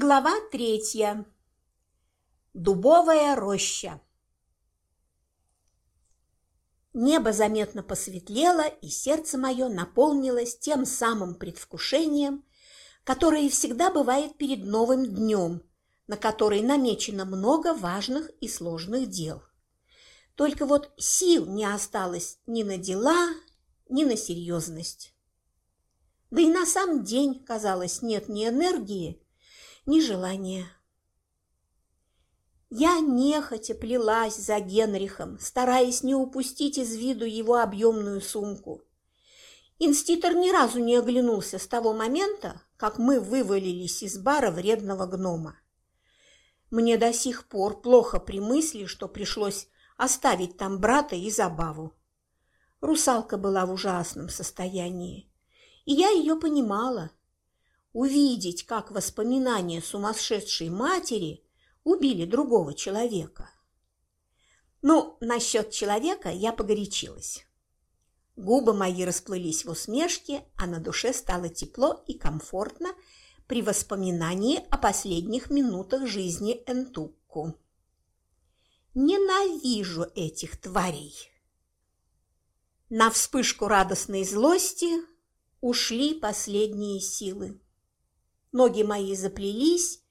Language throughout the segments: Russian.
Глава третья. Дубовая роща. Небо заметно посветлело, и сердце мое наполнилось тем самым предвкушением, которое всегда бывает перед новым днем, на который намечено много важных и сложных дел. Только вот сил не осталось ни на дела, ни на серьезность. Да и на сам день, казалось, нет ни энергии, ни желания. Я нехотя плелась за Генрихом, стараясь не упустить из виду его объемную сумку. Инститор ни разу не оглянулся с того момента, как мы вывалились из бара вредного гнома. Мне до сих пор плохо при мысли, что пришлось оставить там брата и забаву. Русалка была в ужасном состоянии, и я ее понимала увидеть, как воспоминания сумасшедшей матери убили другого человека. Ну, насчет человека я погорячилась. Губы мои расплылись в усмешке, а на душе стало тепло и комфортно при воспоминании о последних минутах жизни Энтукку. Ненавижу этих тварей. На вспышку радостной злости ушли последние силы. Ноги мои заплелись,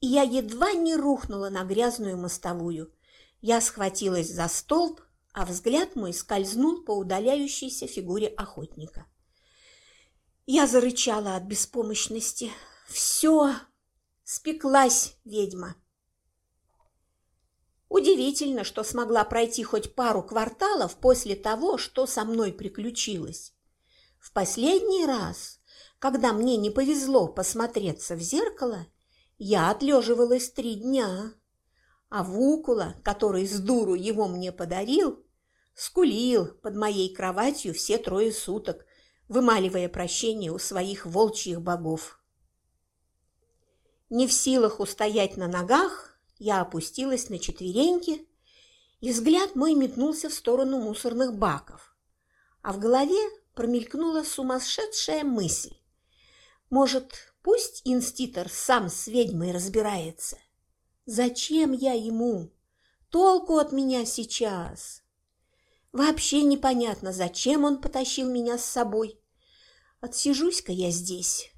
и я едва не рухнула на грязную мостовую. Я схватилась за столб, а взгляд мой скользнул по удаляющейся фигуре охотника. Я зарычала от беспомощности. Все, спеклась ведьма. Удивительно, что смогла пройти хоть пару кварталов после того, что со мной приключилось. В последний раз когда мне не повезло посмотреться в зеркало, я отлеживалась три дня. А Вукула, который с дуру его мне подарил, скулил под моей кроватью все трое суток, вымаливая прощение у своих волчьих богов. Не в силах устоять на ногах, я опустилась на четвереньки, и взгляд мой метнулся в сторону мусорных баков. А в голове промелькнула сумасшедшая мысль. Может, пусть инститор сам с ведьмой разбирается? Зачем я ему? Толку от меня сейчас? Вообще непонятно, зачем он потащил меня с собой. Отсижусь-ка я здесь.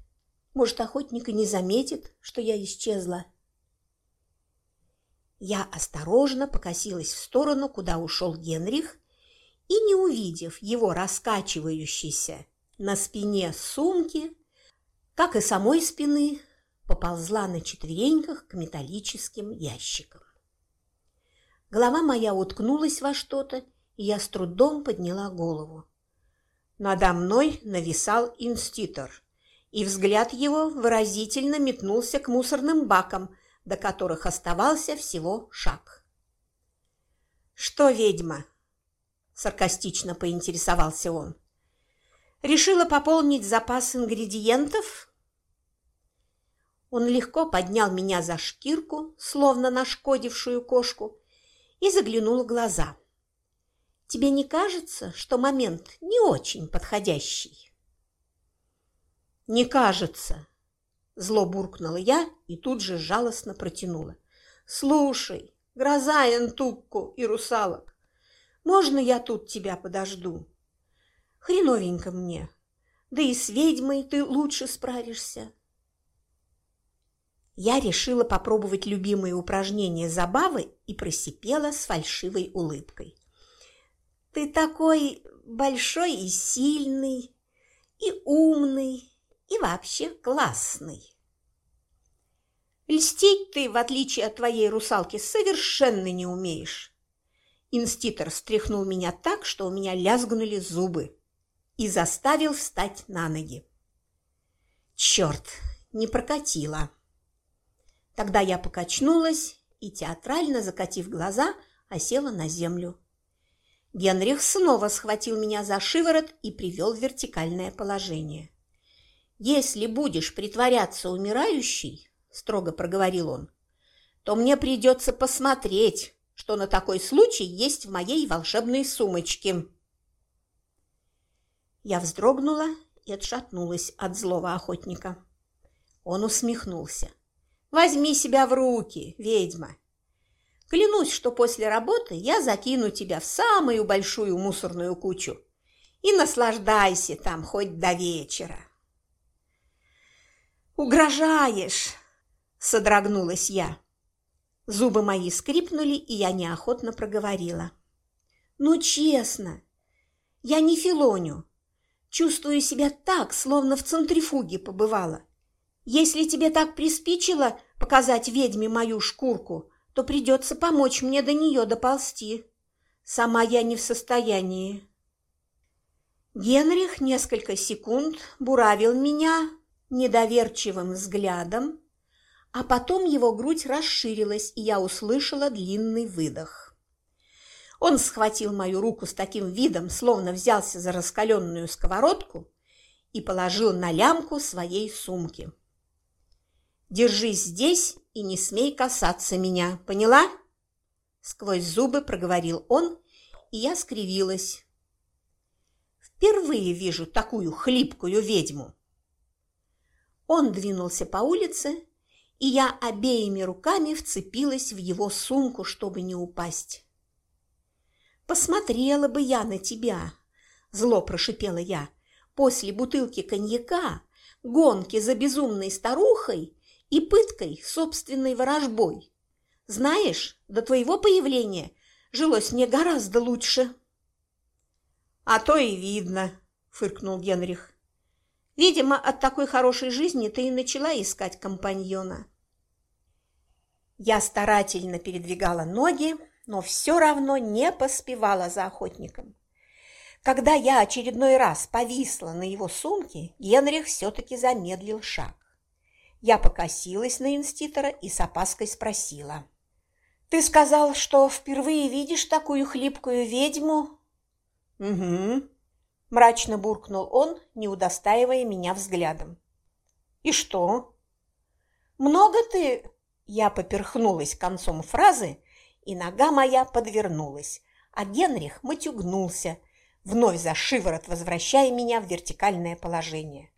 Может, охотник и не заметит, что я исчезла. Я осторожно покосилась в сторону, куда ушел Генрих, и, не увидев его раскачивающейся на спине сумки, как и самой спины, поползла на четвереньках к металлическим ящикам. Голова моя уткнулась во что-то, и я с трудом подняла голову. Надо мной нависал инститор, и взгляд его выразительно метнулся к мусорным бакам, до которых оставался всего шаг. «Что, ведьма?» – саркастично поинтересовался он. Решила пополнить запас ингредиентов? Он легко поднял меня за шкирку, словно нашкодившую кошку, и заглянул в глаза. Тебе не кажется, что момент не очень подходящий? Не кажется, зло буркнула я и тут же жалостно протянула. Слушай, гроза Энтукку и русалок, можно я тут тебя подожду? Хреновенько мне. Да и с ведьмой ты лучше справишься. Я решила попробовать любимые упражнения забавы и просипела с фальшивой улыбкой. Ты такой большой и сильный, и умный, и вообще классный. Льстить ты, в отличие от твоей русалки, совершенно не умеешь. Инститор стряхнул меня так, что у меня лязгнули зубы и заставил встать на ноги. Черт, не прокатило. Тогда я покачнулась и, театрально закатив глаза, осела на землю. Генрих снова схватил меня за шиворот и привел в вертикальное положение. «Если будешь притворяться умирающей, — строго проговорил он, — то мне придется посмотреть, что на такой случай есть в моей волшебной сумочке». Я вздрогнула и отшатнулась от злого охотника. Он усмехнулся. Возьми себя в руки, ведьма. Клянусь, что после работы я закину тебя в самую большую мусорную кучу. И наслаждайся там хоть до вечера. «Угрожаешь!» – содрогнулась я. Зубы мои скрипнули, и я неохотно проговорила. «Ну, честно, я не филоню. Чувствую себя так, словно в центрифуге побывала. Если тебе так приспичило показать ведьме мою шкурку, то придется помочь мне до нее доползти. Сама я не в состоянии». Генрих несколько секунд буравил меня недоверчивым взглядом, а потом его грудь расширилась, и я услышала длинный выдох. Он схватил мою руку с таким видом, словно взялся за раскаленную сковородку и положил на лямку своей сумки. «Держись здесь и не смей касаться меня, поняла?» Сквозь зубы проговорил он, и я скривилась. «Впервые вижу такую хлипкую ведьму!» Он двинулся по улице, и я обеими руками вцепилась в его сумку, чтобы не упасть. «Посмотрела бы я на тебя!» – зло прошипела я. «После бутылки коньяка, гонки за безумной старухой и пыткой собственной ворожбой. Знаешь, до твоего появления жилось мне гораздо лучше». «А то и видно», – фыркнул Генрих. Видимо, от такой хорошей жизни ты и начала искать компаньона. Я старательно передвигала ноги, но все равно не поспевала за охотником. Когда я очередной раз повисла на его сумке, Генрих все-таки замедлил шаг. Я покосилась на инститора и с опаской спросила. «Ты сказал, что впервые видишь такую хлипкую ведьму?» «Угу», Мрачно буркнул он, не удостаивая меня взглядом. «И что?» «Много ты...» Я поперхнулась концом фразы, и нога моя подвернулась, а Генрих матюгнулся, вновь за шиворот возвращая меня в вертикальное положение.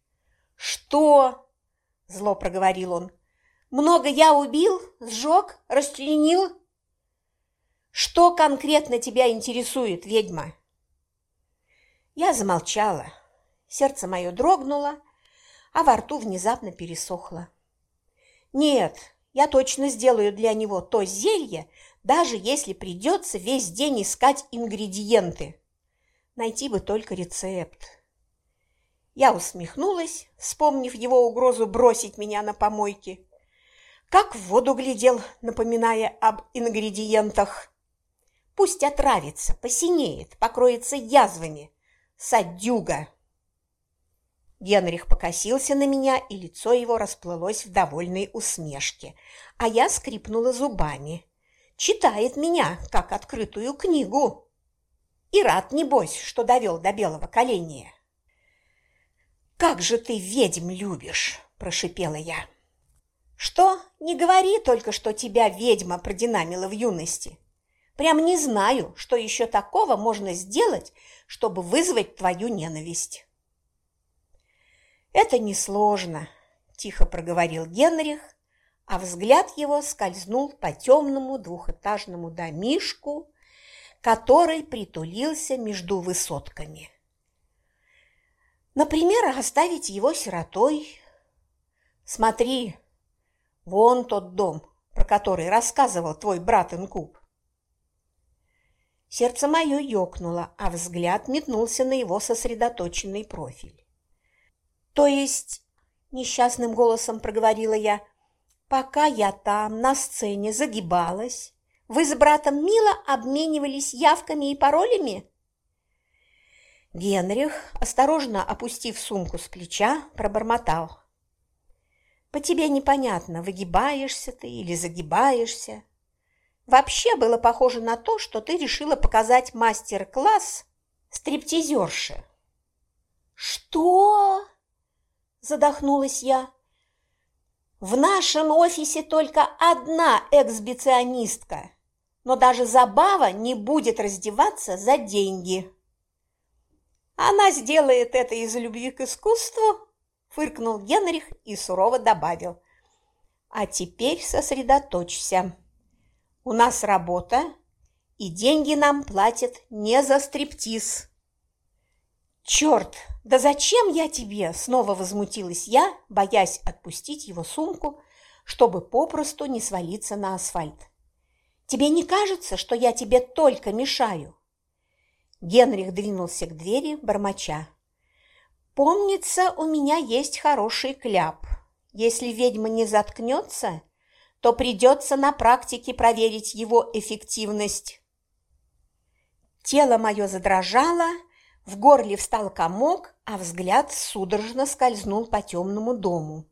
«Что?» – зло проговорил он. «Много я убил, сжег, расчленил?» «Что конкретно тебя интересует, ведьма?» Я замолчала. Сердце мое дрогнуло, а во рту внезапно пересохло. Нет, я точно сделаю для него то зелье, даже если придется весь день искать ингредиенты. Найти бы только рецепт. Я усмехнулась, вспомнив его угрозу бросить меня на помойке. Как в воду глядел, напоминая об ингредиентах. Пусть отравится, посинеет, покроется язвами, Садюга!» Генрих покосился на меня, и лицо его расплылось в довольной усмешке, а я скрипнула зубами. Читает меня, как открытую книгу. И рад, небось, что довел до белого коленя. «Как же ты ведьм любишь!» – прошипела я. «Что? Не говори только, что тебя ведьма продинамила в юности. Прям не знаю, что еще такого можно сделать, чтобы вызвать твою ненависть. Это несложно, тихо проговорил Генрих, а взгляд его скользнул по темному двухэтажному домишку, который притулился между высотками. Например, оставить его сиротой. Смотри, вон тот дом, про который рассказывал твой брат Инкуб. Сердце мое ёкнуло, а взгляд метнулся на его сосредоточенный профиль. «То есть...» – несчастным голосом проговорила я. «Пока я там, на сцене, загибалась, вы с братом мило обменивались явками и паролями?» Генрих, осторожно опустив сумку с плеча, пробормотал. «По тебе непонятно, выгибаешься ты или загибаешься. Вообще было похоже на то, что ты решила показать мастер-класс стриптизерши. «Что?» – задохнулась я. «В нашем офисе только одна эксбиционистка, но даже Забава не будет раздеваться за деньги». «Она сделает это из любви к искусству?» – фыркнул Генрих и сурово добавил. А теперь сосредоточься. У нас работа, и деньги нам платят не за стриптиз. Черт, да зачем я тебе? Снова возмутилась я, боясь отпустить его сумку, чтобы попросту не свалиться на асфальт. Тебе не кажется, что я тебе только мешаю? Генрих двинулся к двери, бормоча. Помнится, у меня есть хороший кляп. Если ведьма не заткнется, то придется на практике проверить его эффективность. Тело мое задрожало, в горле встал комок, а взгляд судорожно скользнул по темному дому.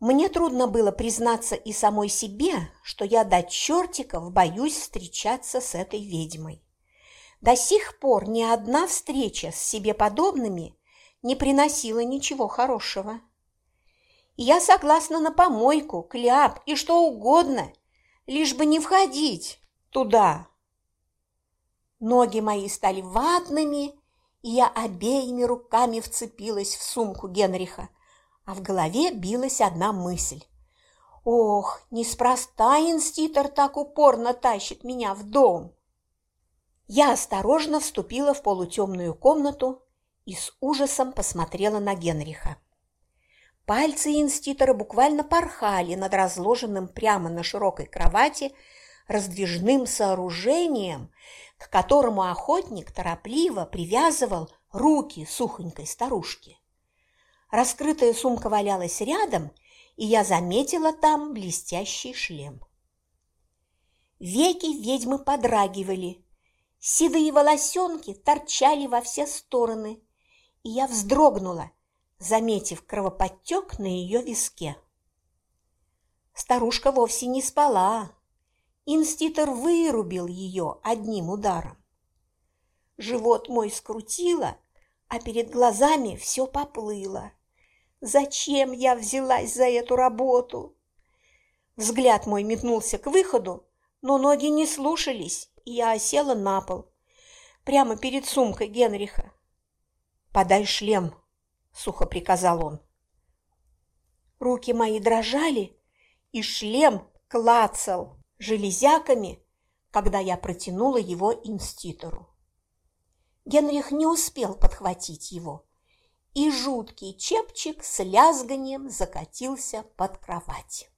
Мне трудно было признаться и самой себе, что я до чертиков боюсь встречаться с этой ведьмой. До сих пор ни одна встреча с себе подобными не приносила ничего хорошего. Я согласна на помойку, кляп и что угодно, лишь бы не входить туда. Ноги мои стали ватными, и я обеими руками вцепилась в сумку Генриха, а в голове билась одна мысль. Ох, неспроста инститор так упорно тащит меня в дом. Я осторожно вступила в полутемную комнату и с ужасом посмотрела на Генриха. Пальцы инститора буквально порхали над разложенным прямо на широкой кровати раздвижным сооружением, к которому охотник торопливо привязывал руки сухонькой старушки. Раскрытая сумка валялась рядом, и я заметила там блестящий шлем. Веки ведьмы подрагивали, седые волосенки торчали во все стороны, и я вздрогнула, заметив кровоподтек на ее виске. Старушка вовсе не спала. Инститор вырубил ее одним ударом. Живот мой скрутило, а перед глазами все поплыло. Зачем я взялась за эту работу? Взгляд мой метнулся к выходу, но ноги не слушались, и я осела на пол, прямо перед сумкой Генриха. «Подай шлем», – сухо приказал он. Руки мои дрожали, и шлем клацал железяками, когда я протянула его инститору. Генрих не успел подхватить его и жуткий чепчик с лязганием закатился под кровать.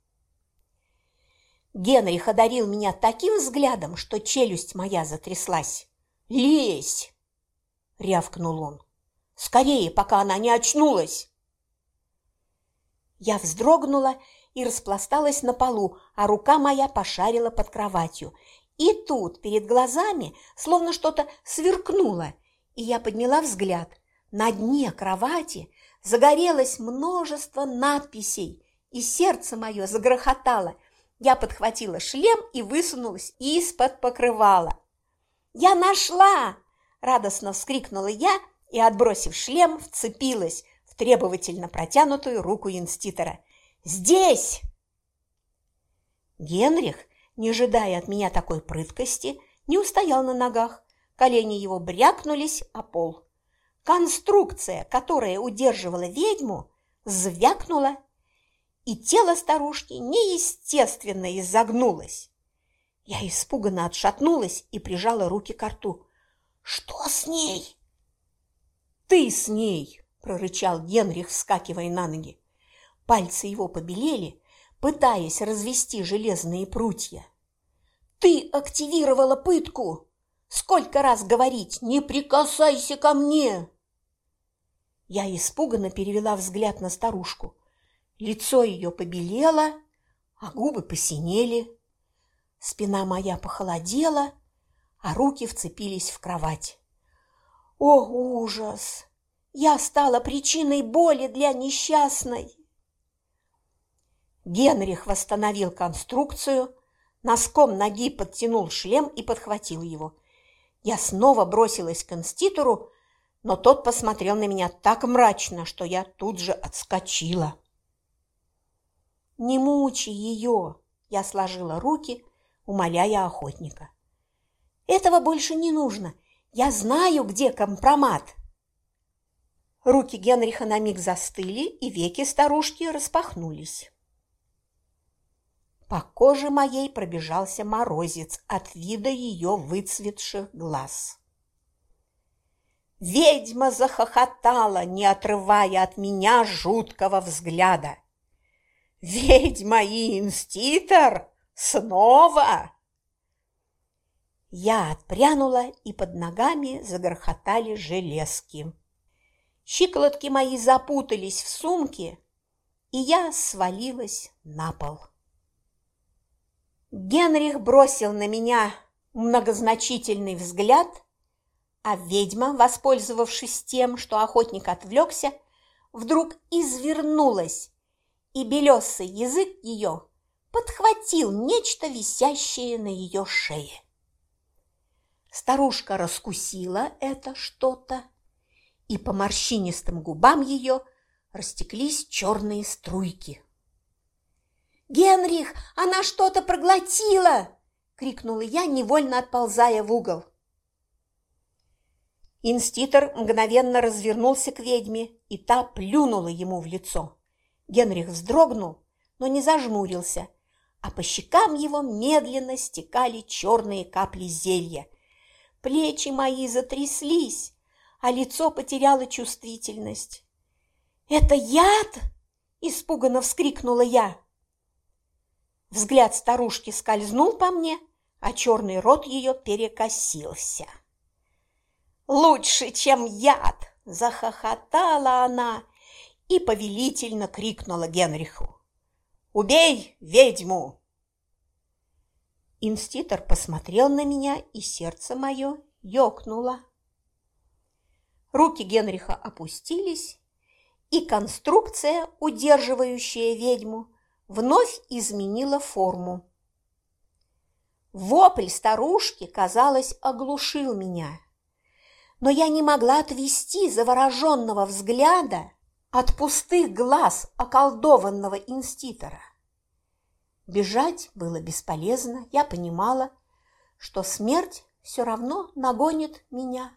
Генрих одарил меня таким взглядом, что челюсть моя затряслась. «Лезь!» – рявкнул он. «Скорее, пока она не очнулась!» Я вздрогнула и распласталась на полу, а рука моя пошарила под кроватью. И тут перед глазами словно что-то сверкнуло, и я подняла взгляд – на дне кровати загорелось множество надписей, и сердце мое загрохотало. Я подхватила шлем и высунулась из-под покрывала. «Я нашла!» – радостно вскрикнула я и, отбросив шлем, вцепилась в требовательно протянутую руку инститора. «Здесь!» Генрих, не ожидая от меня такой прыткости, не устоял на ногах. Колени его брякнулись о пол. Конструкция, которая удерживала ведьму, звякнула, и тело старушки неестественно изогнулось. Я испуганно отшатнулась и прижала руки к рту. «Что с ней?» «Ты с ней!» – прорычал Генрих, вскакивая на ноги. Пальцы его побелели, пытаясь развести железные прутья. «Ты активировала пытку! Сколько раз говорить, не прикасайся ко мне!» Я испуганно перевела взгляд на старушку. Лицо ее побелело, а губы посинели. Спина моя похолодела, а руки вцепились в кровать. О, ужас! Я стала причиной боли для несчастной. Генрих восстановил конструкцию, носком ноги подтянул шлем и подхватил его. Я снова бросилась к инститору, но тот посмотрел на меня так мрачно, что я тут же отскочила. «Не мучи ее!» – я сложила руки, умоляя охотника. «Этого больше не нужно. Я знаю, где компромат!» Руки Генриха на миг застыли, и веки старушки распахнулись. По коже моей пробежался морозец от вида ее выцветших глаз. Ведьма захохотала, не отрывая от меня жуткого взгляда. «Ведьма и инститор? Снова?» Я отпрянула, и под ногами загрохотали железки. Щиколотки мои запутались в сумке, и я свалилась на пол. Генрих бросил на меня многозначительный взгляд, а ведьма, воспользовавшись тем, что охотник отвлекся, вдруг извернулась, и белесый язык ее подхватил нечто висящее на ее шее. Старушка раскусила это что-то, и по морщинистым губам ее растеклись черные струйки. «Генрих, она что-то проглотила!» – крикнула я, невольно отползая в угол. Инститор мгновенно развернулся к ведьме, и та плюнула ему в лицо. Генрих вздрогнул, но не зажмурился, а по щекам его медленно стекали черные капли зелья. Плечи мои затряслись, а лицо потеряло чувствительность. «Это яд?» – испуганно вскрикнула я. Взгляд старушки скользнул по мне, а черный рот ее перекосился. «Лучше, чем яд!» – захохотала она и повелительно крикнула Генриху. «Убей ведьму!» Инститор посмотрел на меня, и сердце мое ёкнуло. Руки Генриха опустились, и конструкция, удерживающая ведьму, вновь изменила форму. Вопль старушки, казалось, оглушил меня. Но я не могла отвести завороженного взгляда от пустых глаз околдованного инститора. Бежать было бесполезно, я понимала, что смерть все равно нагонит меня.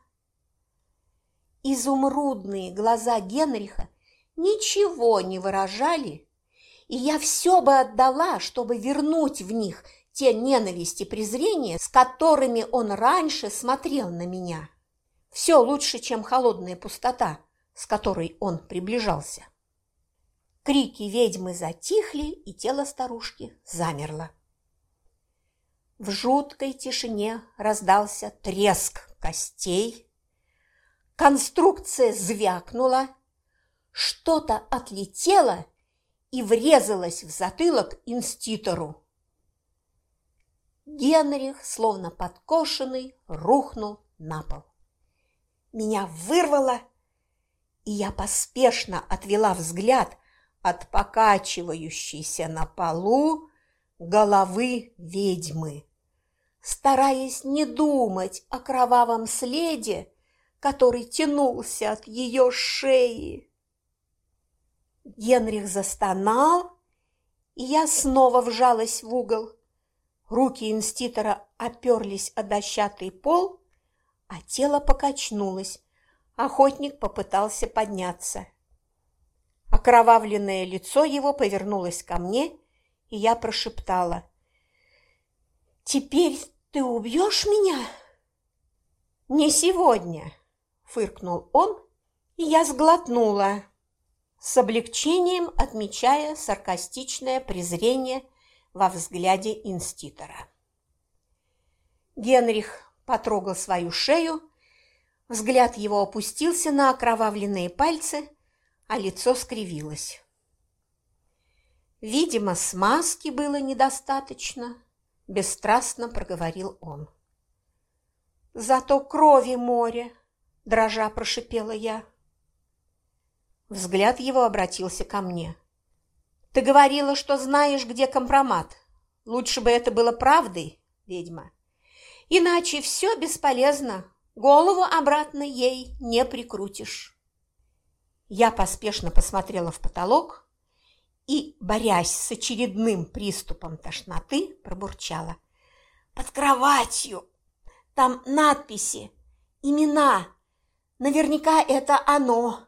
Изумрудные глаза Генриха ничего не выражали и я все бы отдала, чтобы вернуть в них те ненависть и презрение, с которыми он раньше смотрел на меня. Все лучше, чем холодная пустота, с которой он приближался. Крики ведьмы затихли, и тело старушки замерло. В жуткой тишине раздался треск костей, конструкция звякнула, что-то отлетело и врезалась в затылок инститору. Генрих, словно подкошенный, рухнул на пол. Меня вырвало, и я поспешно отвела взгляд от покачивающейся на полу головы ведьмы, стараясь не думать о кровавом следе, который тянулся от ее шеи. Генрих застонал, и я снова вжалась в угол. Руки инститора оперлись о дощатый пол, а тело покачнулось. Охотник попытался подняться. Окровавленное лицо его повернулось ко мне, и я прошептала. «Теперь ты убьешь меня?» «Не сегодня», – фыркнул он, и я сглотнула с облегчением отмечая саркастичное презрение во взгляде инститора. Генрих потрогал свою шею, взгляд его опустился на окровавленные пальцы, а лицо скривилось. Видимо, смазки было недостаточно, бесстрастно проговорил он. Зато крови море, дрожа прошипела я. Взгляд его обратился ко мне. «Ты говорила, что знаешь, где компромат. Лучше бы это было правдой, ведьма. Иначе все бесполезно, голову обратно ей не прикрутишь». Я поспешно посмотрела в потолок и, борясь с очередным приступом тошноты, пробурчала. «Под кроватью! Там надписи, имена. Наверняка это оно!»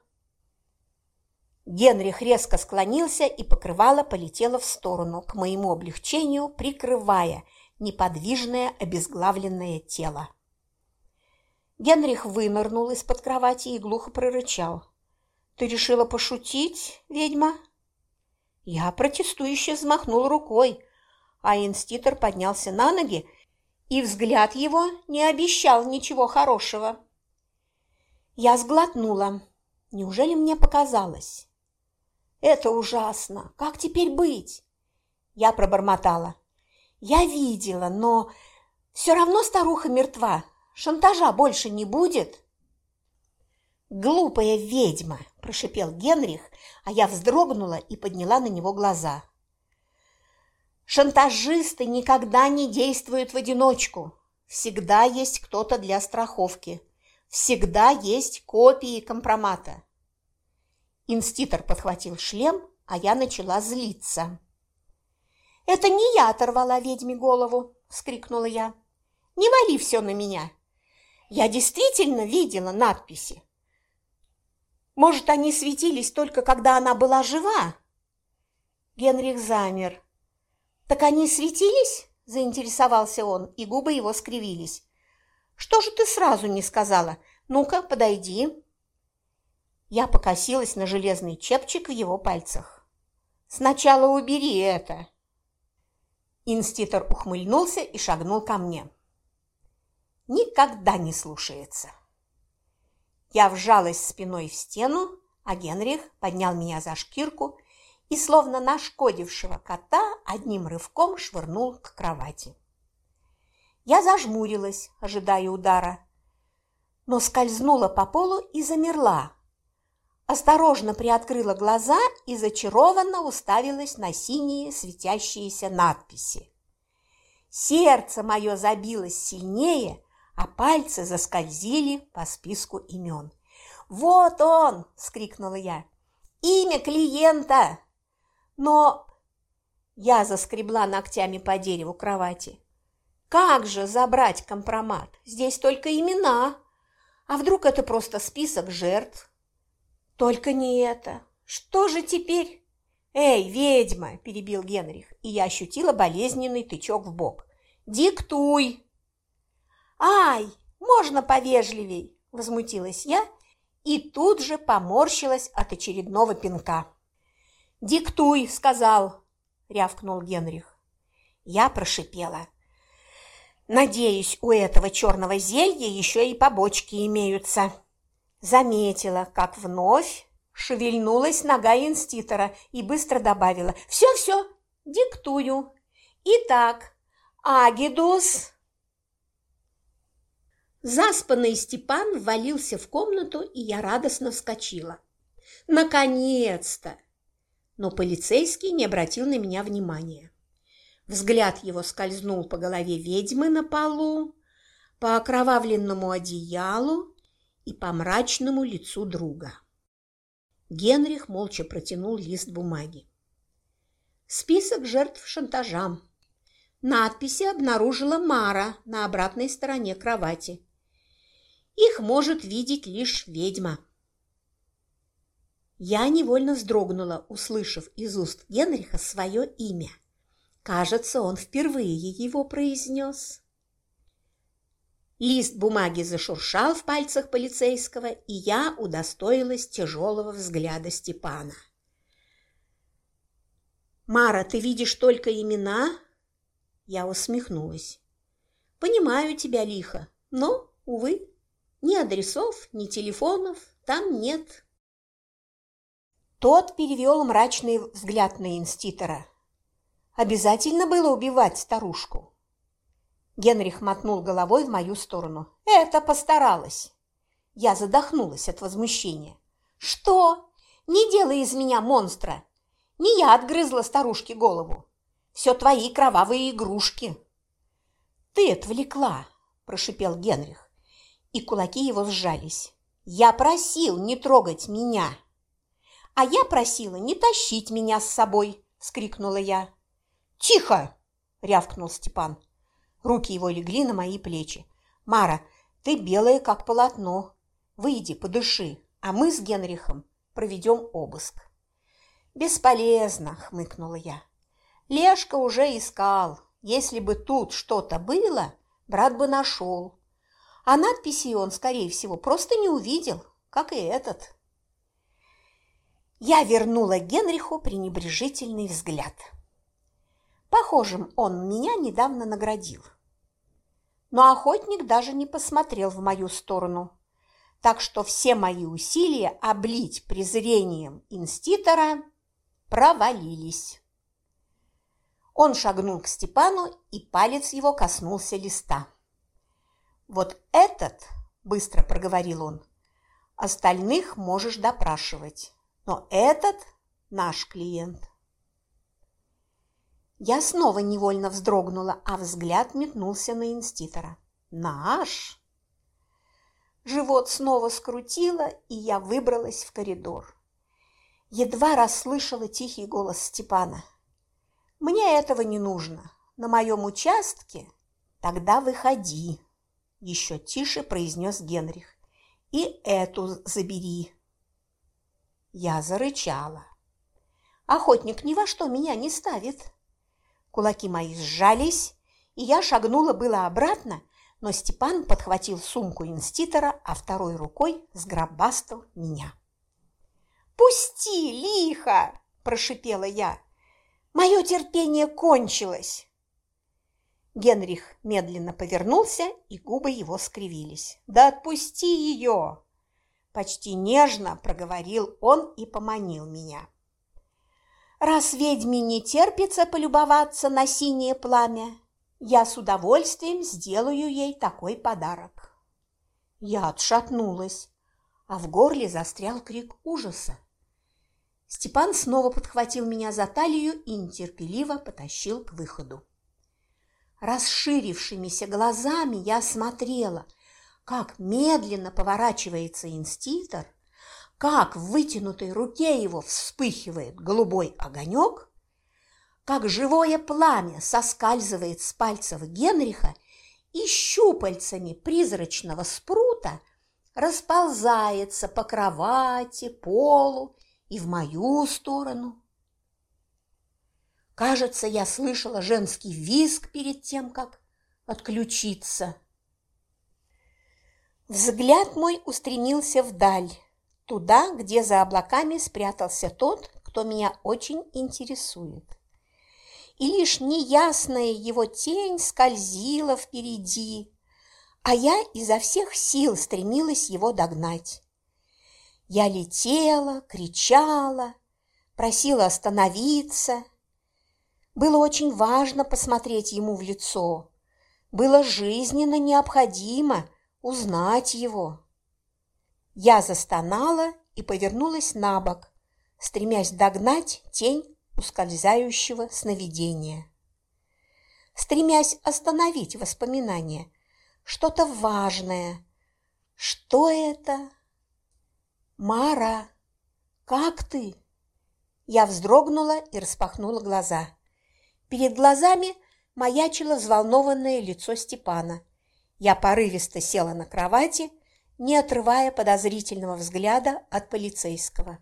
Генрих резко склонился, и покрывало полетело в сторону, к моему облегчению прикрывая неподвижное обезглавленное тело. Генрих вынырнул из-под кровати и глухо прорычал. «Ты решила пошутить, ведьма?» Я протестующе взмахнул рукой, а инститор поднялся на ноги, и взгляд его не обещал ничего хорошего. Я сглотнула. Неужели мне показалось? Это ужасно. Как теперь быть? Я пробормотала. Я видела, но все равно старуха мертва. Шантажа больше не будет. «Глупая ведьма!» – прошипел Генрих, а я вздрогнула и подняла на него глаза. «Шантажисты никогда не действуют в одиночку. Всегда есть кто-то для страховки. Всегда есть копии компромата. Инститор подхватил шлем, а я начала злиться. «Это не я оторвала ведьме голову!» – вскрикнула я. «Не вали все на меня! Я действительно видела надписи. Может, они светились только когда она была жива?» Генрих замер. «Так они светились?» – заинтересовался он, и губы его скривились. «Что же ты сразу не сказала? Ну-ка, подойди!» Я покосилась на железный чепчик в его пальцах. «Сначала убери это!» Инститор ухмыльнулся и шагнул ко мне. Никогда не слушается. Я вжалась спиной в стену, а Генрих поднял меня за шкирку и, словно нашкодившего кота, одним рывком швырнул к кровати. Я зажмурилась, ожидая удара, но скользнула по полу и замерла, осторожно приоткрыла глаза и зачарованно уставилась на синие светящиеся надписи. Сердце мое забилось сильнее, а пальцы заскользили по списку имен. «Вот он!» – скрикнула я. «Имя клиента!» Но я заскребла ногтями по дереву кровати. «Как же забрать компромат? Здесь только имена. А вдруг это просто список жертв?» Только не это. Что же теперь? Эй, ведьма, перебил Генрих, и я ощутила болезненный тычок в бок. Диктуй. Ай, можно повежливей, возмутилась я и тут же поморщилась от очередного пинка. «Диктуй», — сказал, — рявкнул Генрих. Я прошипела. «Надеюсь, у этого черного зелья еще и побочки имеются» заметила, как вновь шевельнулась нога инститора и быстро добавила «Все-все, диктую. Итак, Агидус...» Заспанный Степан ввалился в комнату, и я радостно вскочила. «Наконец-то!» Но полицейский не обратил на меня внимания. Взгляд его скользнул по голове ведьмы на полу, по окровавленному одеялу, и по мрачному лицу друга. Генрих молча протянул лист бумаги. Список жертв шантажа. Надписи обнаружила Мара на обратной стороне кровати. Их может видеть лишь ведьма. Я невольно вздрогнула, услышав из уст Генриха свое имя. Кажется, он впервые его произнес. Лист бумаги зашуршал в пальцах полицейского, и я удостоилась тяжелого взгляда Степана. «Мара, ты видишь только имена?» Я усмехнулась. «Понимаю тебя лихо, но, увы, ни адресов, ни телефонов там нет». Тот перевел мрачный взгляд на инститора. «Обязательно было убивать старушку?» Генрих мотнул головой в мою сторону. «Это постаралась!» Я задохнулась от возмущения. «Что? Не делай из меня монстра! Не я отгрызла старушке голову. Все твои кровавые игрушки!» «Ты отвлекла!» – прошипел Генрих, и кулаки его сжались. «Я просил не трогать меня!» «А я просила не тащить меня с собой!» – скрикнула я. «Тихо!» – рявкнул Степан. Руки его легли на мои плечи. «Мара, ты белая, как полотно. Выйди, подыши, а мы с Генрихом проведем обыск». «Бесполезно», – хмыкнула я. «Лешка уже искал. Если бы тут что-то было, брат бы нашел. А надписи он, скорее всего, просто не увидел, как и этот». Я вернула Генриху пренебрежительный взгляд. Похожим он меня недавно наградил. Но охотник даже не посмотрел в мою сторону, так что все мои усилия облить презрением инститора провалились. Он шагнул к Степану, и палец его коснулся листа. «Вот этот, – быстро проговорил он, – остальных можешь допрашивать, но этот наш клиент». Я снова невольно вздрогнула, а взгляд метнулся на инститора. «Наш?» Живот снова скрутило, и я выбралась в коридор. Едва расслышала тихий голос Степана. «Мне этого не нужно. На моем участке тогда выходи», – еще тише произнес Генрих. «И эту забери». Я зарычала. Охотник ни во что меня не ставит. Кулаки мои сжались, и я шагнула было обратно, но Степан подхватил сумку инститора, а второй рукой сгробастал меня. «Пусти, лихо!» – прошипела я. «Мое терпение кончилось!» Генрих медленно повернулся, и губы его скривились. «Да отпусти ее!» Почти нежно проговорил он и поманил меня. Раз ведьме не терпится полюбоваться на синее пламя, я с удовольствием сделаю ей такой подарок. Я отшатнулась, а в горле застрял крик ужаса. Степан снова подхватил меня за талию и нетерпеливо потащил к выходу. Расширившимися глазами я смотрела, как медленно поворачивается инститор, как в вытянутой руке его вспыхивает голубой огонек, как живое пламя соскальзывает с пальцев Генриха и щупальцами призрачного спрута расползается по кровати, полу и в мою сторону. Кажется, я слышала женский визг перед тем, как отключиться. Взгляд мой устремился вдаль, туда, где за облаками спрятался тот, кто меня очень интересует. И лишь неясная его тень скользила впереди, а я изо всех сил стремилась его догнать. Я летела, кричала, просила остановиться. Было очень важно посмотреть ему в лицо. Было жизненно необходимо узнать его. Я застонала и повернулась на бок, стремясь догнать тень ускользающего сновидения. Стремясь остановить воспоминания, что-то важное. Что это? Мара, как ты? Я вздрогнула и распахнула глаза. Перед глазами маячило взволнованное лицо Степана. Я порывисто села на кровати не отрывая подозрительного взгляда от полицейского.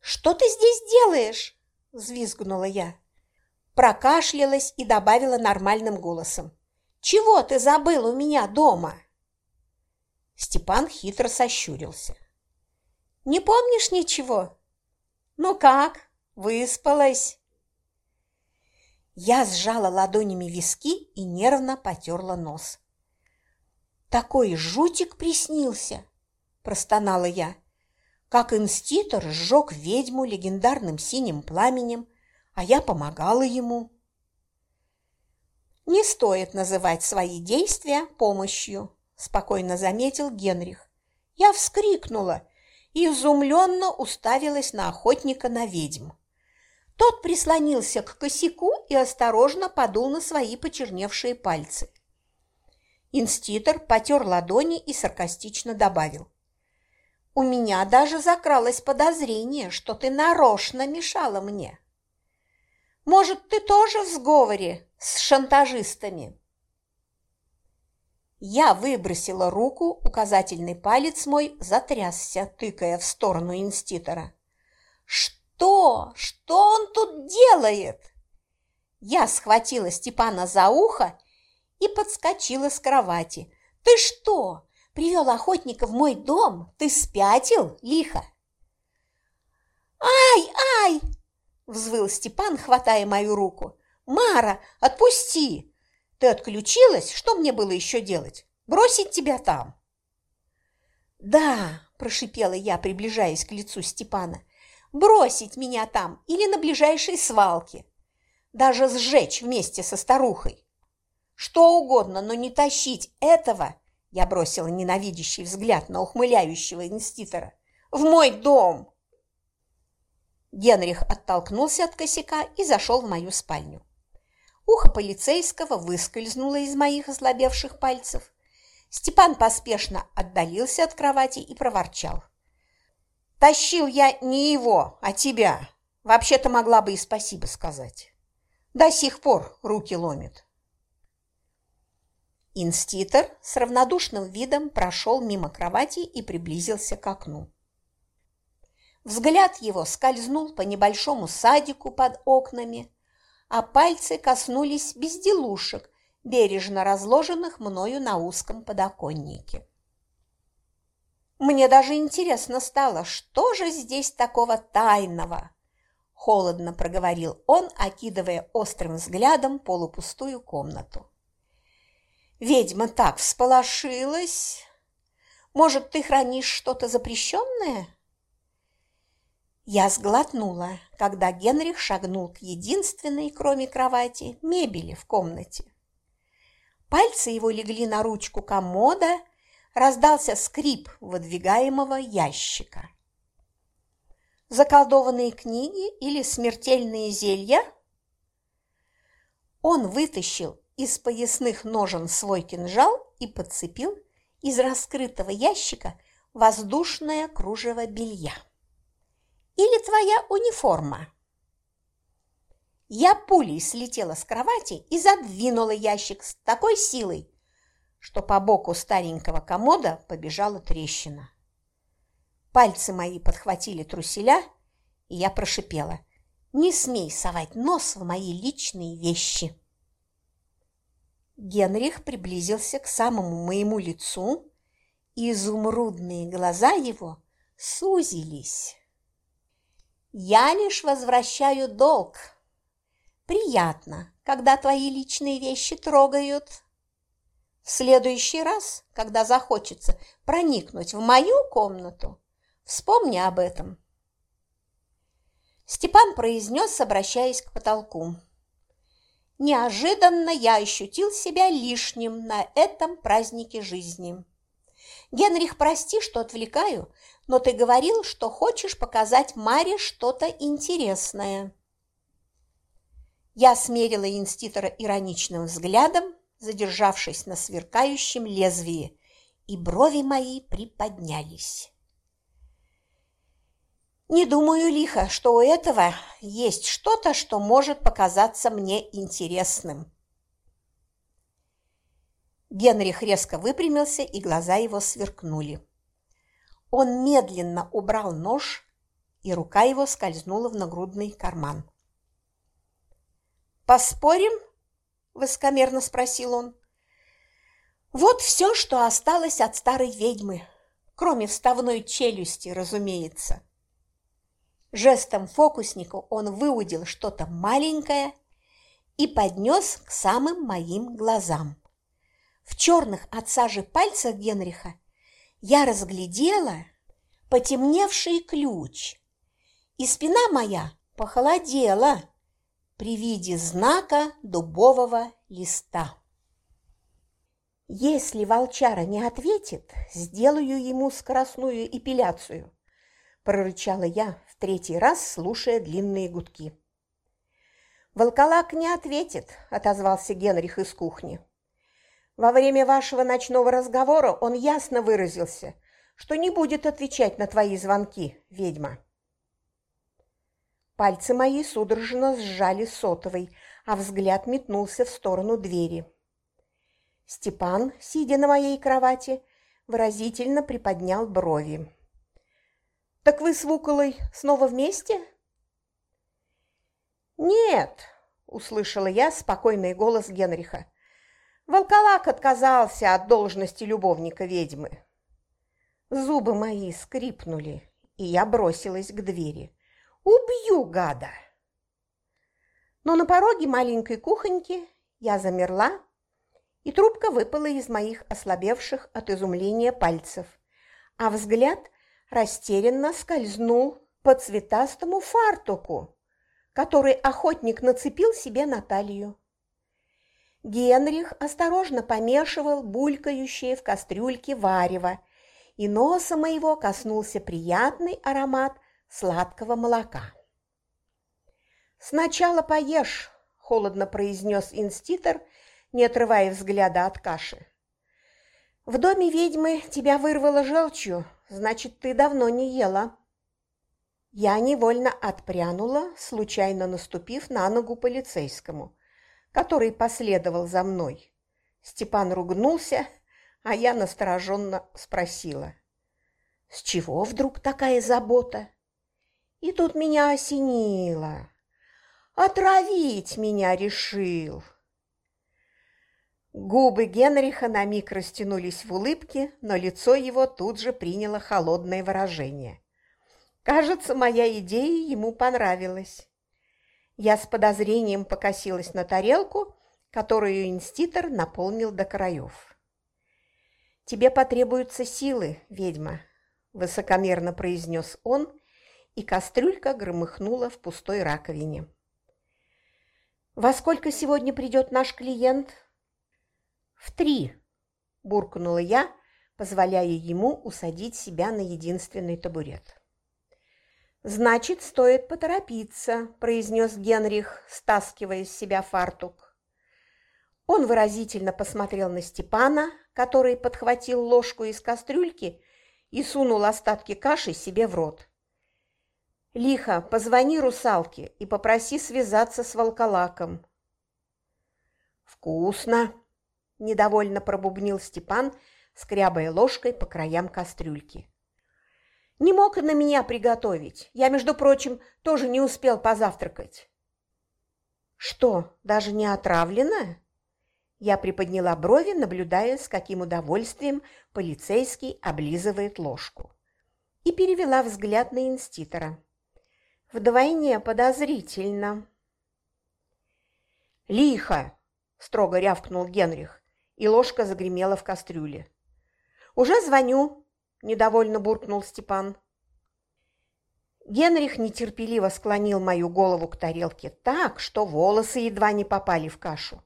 «Что ты здесь делаешь?» – взвизгнула я. Прокашлялась и добавила нормальным голосом. «Чего ты забыл у меня дома?» Степан хитро сощурился. «Не помнишь ничего? Ну как, выспалась?» Я сжала ладонями виски и нервно потерла нос. Такой жутик приснился, простонала я. Как инститор сжег ведьму легендарным синим пламенем, а я помогала ему. Не стоит называть свои действия помощью, спокойно заметил Генрих. Я вскрикнула и изумленно уставилась на охотника на ведьм. Тот прислонился к косяку и осторожно подул на свои почерневшие пальцы. Инститор потер ладони и саркастично добавил. «У меня даже закралось подозрение, что ты нарочно мешала мне. Может, ты тоже в сговоре с шантажистами?» Я выбросила руку, указательный палец мой затрясся, тыкая в сторону инститора. что? Что он тут делает?» Я схватила Степана за ухо и подскочила с кровати. «Ты что, привел охотника в мой дом? Ты спятил, лихо?» «Ай, ай!» – взвыл Степан, хватая мою руку. «Мара, отпусти! Ты отключилась? Что мне было еще делать? Бросить тебя там?» «Да», – прошипела я, приближаясь к лицу Степана, – «бросить меня там или на ближайшей свалке. Даже сжечь вместе со старухой. Что угодно, но не тащить этого, я бросила ненавидящий взгляд на ухмыляющего инститора, в мой дом. Генрих оттолкнулся от косяка и зашел в мою спальню. Ухо полицейского выскользнуло из моих ослабевших пальцев. Степан поспешно отдалился от кровати и проворчал. «Тащил я не его, а тебя. Вообще-то могла бы и спасибо сказать. До сих пор руки ломит». Инститор с равнодушным видом прошел мимо кровати и приблизился к окну. Взгляд его скользнул по небольшому садику под окнами, а пальцы коснулись безделушек, бережно разложенных мною на узком подоконнике. Мне даже интересно стало, что же здесь такого тайного? Холодно проговорил он, окидывая острым взглядом полупустую комнату. Ведьма так всполошилась. Может, ты хранишь что-то запрещенное? Я сглотнула, когда Генрих шагнул к единственной, кроме кровати, мебели в комнате. Пальцы его легли на ручку комода, раздался скрип выдвигаемого ящика. Заколдованные книги или смертельные зелья? Он вытащил из поясных ножен свой кинжал и подцепил из раскрытого ящика воздушное кружево белья или твоя униформа?» Я пулей слетела с кровати и задвинула ящик с такой силой, что по боку старенького комода побежала трещина. Пальцы мои подхватили труселя, и я прошипела. «Не смей совать нос в мои личные вещи!» Генрих приблизился к самому моему лицу, и изумрудные глаза его сузились. Я лишь возвращаю долг. Приятно, когда твои личные вещи трогают. В следующий раз, когда захочется проникнуть в мою комнату, вспомни об этом. Степан произнес, обращаясь к потолку. Неожиданно я ощутил себя лишним на этом празднике жизни. Генрих, прости, что отвлекаю, но ты говорил, что хочешь показать Маре что-то интересное. Я смерила инститора ироничным взглядом, задержавшись на сверкающем лезвии, и брови мои приподнялись. Не думаю, лихо, что у этого есть что-то, что может показаться мне интересным. Генрих резко выпрямился, и глаза его сверкнули. Он медленно убрал нож, и рука его скользнула в нагрудный карман. «Поспорим?» – высокомерно спросил он. «Вот все, что осталось от старой ведьмы, кроме вставной челюсти, разумеется». Жестом фокусника он выудил что-то маленькое и поднес к самым моим глазам. В черных от сажи пальцах Генриха я разглядела потемневший ключ, и спина моя похолодела при виде знака дубового листа. Если волчара не ответит, сделаю ему скоростную эпиляцию, прорычала я третий раз, слушая длинные гудки. «Волколак не ответит», – отозвался Генрих из кухни. Во время вашего ночного разговора он ясно выразился, что не будет отвечать на твои звонки, ведьма. Пальцы мои судорожно сжали сотовый, а взгляд метнулся в сторону двери. Степан, сидя на моей кровати, выразительно приподнял брови. «Так вы с Вуколой снова вместе?» «Нет», – услышала я спокойный голос Генриха. Волколак отказался от должности любовника ведьмы. Зубы мои скрипнули, и я бросилась к двери. «Убью гада!» Но на пороге маленькой кухоньки я замерла, и трубка выпала из моих ослабевших от изумления пальцев, а взгляд растерянно скользнул по цветастому фартуку, который охотник нацепил себе на талию. Генрих осторожно помешивал булькающее в кастрюльке варево, и носа моего коснулся приятный аромат сладкого молока. «Сначала поешь», – холодно произнес инститор, не отрывая взгляда от каши. «В доме ведьмы тебя вырвало желчью, значит, ты давно не ела». Я невольно отпрянула, случайно наступив на ногу полицейскому, который последовал за мной. Степан ругнулся, а я настороженно спросила. «С чего вдруг такая забота?» И тут меня осенило. Отравить меня решил. Губы Генриха на миг растянулись в улыбке, но лицо его тут же приняло холодное выражение. Кажется, моя идея ему понравилась. Я с подозрением покосилась на тарелку, которую инститор наполнил до краев. «Тебе потребуются силы, ведьма», – высокомерно произнес он, и кастрюлька громыхнула в пустой раковине. «Во сколько сегодня придет наш клиент?» «В три», – буркнула я, позволяя ему усадить себя на единственный табурет. «Значит, стоит поторопиться», – произнес Генрих, стаскивая с себя фартук. Он выразительно посмотрел на Степана, который подхватил ложку из кастрюльки и сунул остатки каши себе в рот. «Лихо, позвони русалке и попроси связаться с волколаком». «Вкусно!» – недовольно пробубнил Степан, скрябая ложкой по краям кастрюльки. Не мог на меня приготовить. Я, между прочим, тоже не успел позавтракать. Что, даже не отравлено? Я приподняла брови, наблюдая, с каким удовольствием полицейский облизывает ложку. И перевела взгляд на инститора. Вдвойне подозрительно. «Лихо!» – строго рявкнул Генрих, и ложка загремела в кастрюле. «Уже звоню!» – недовольно буркнул Степан. Генрих нетерпеливо склонил мою голову к тарелке так, что волосы едва не попали в кашу.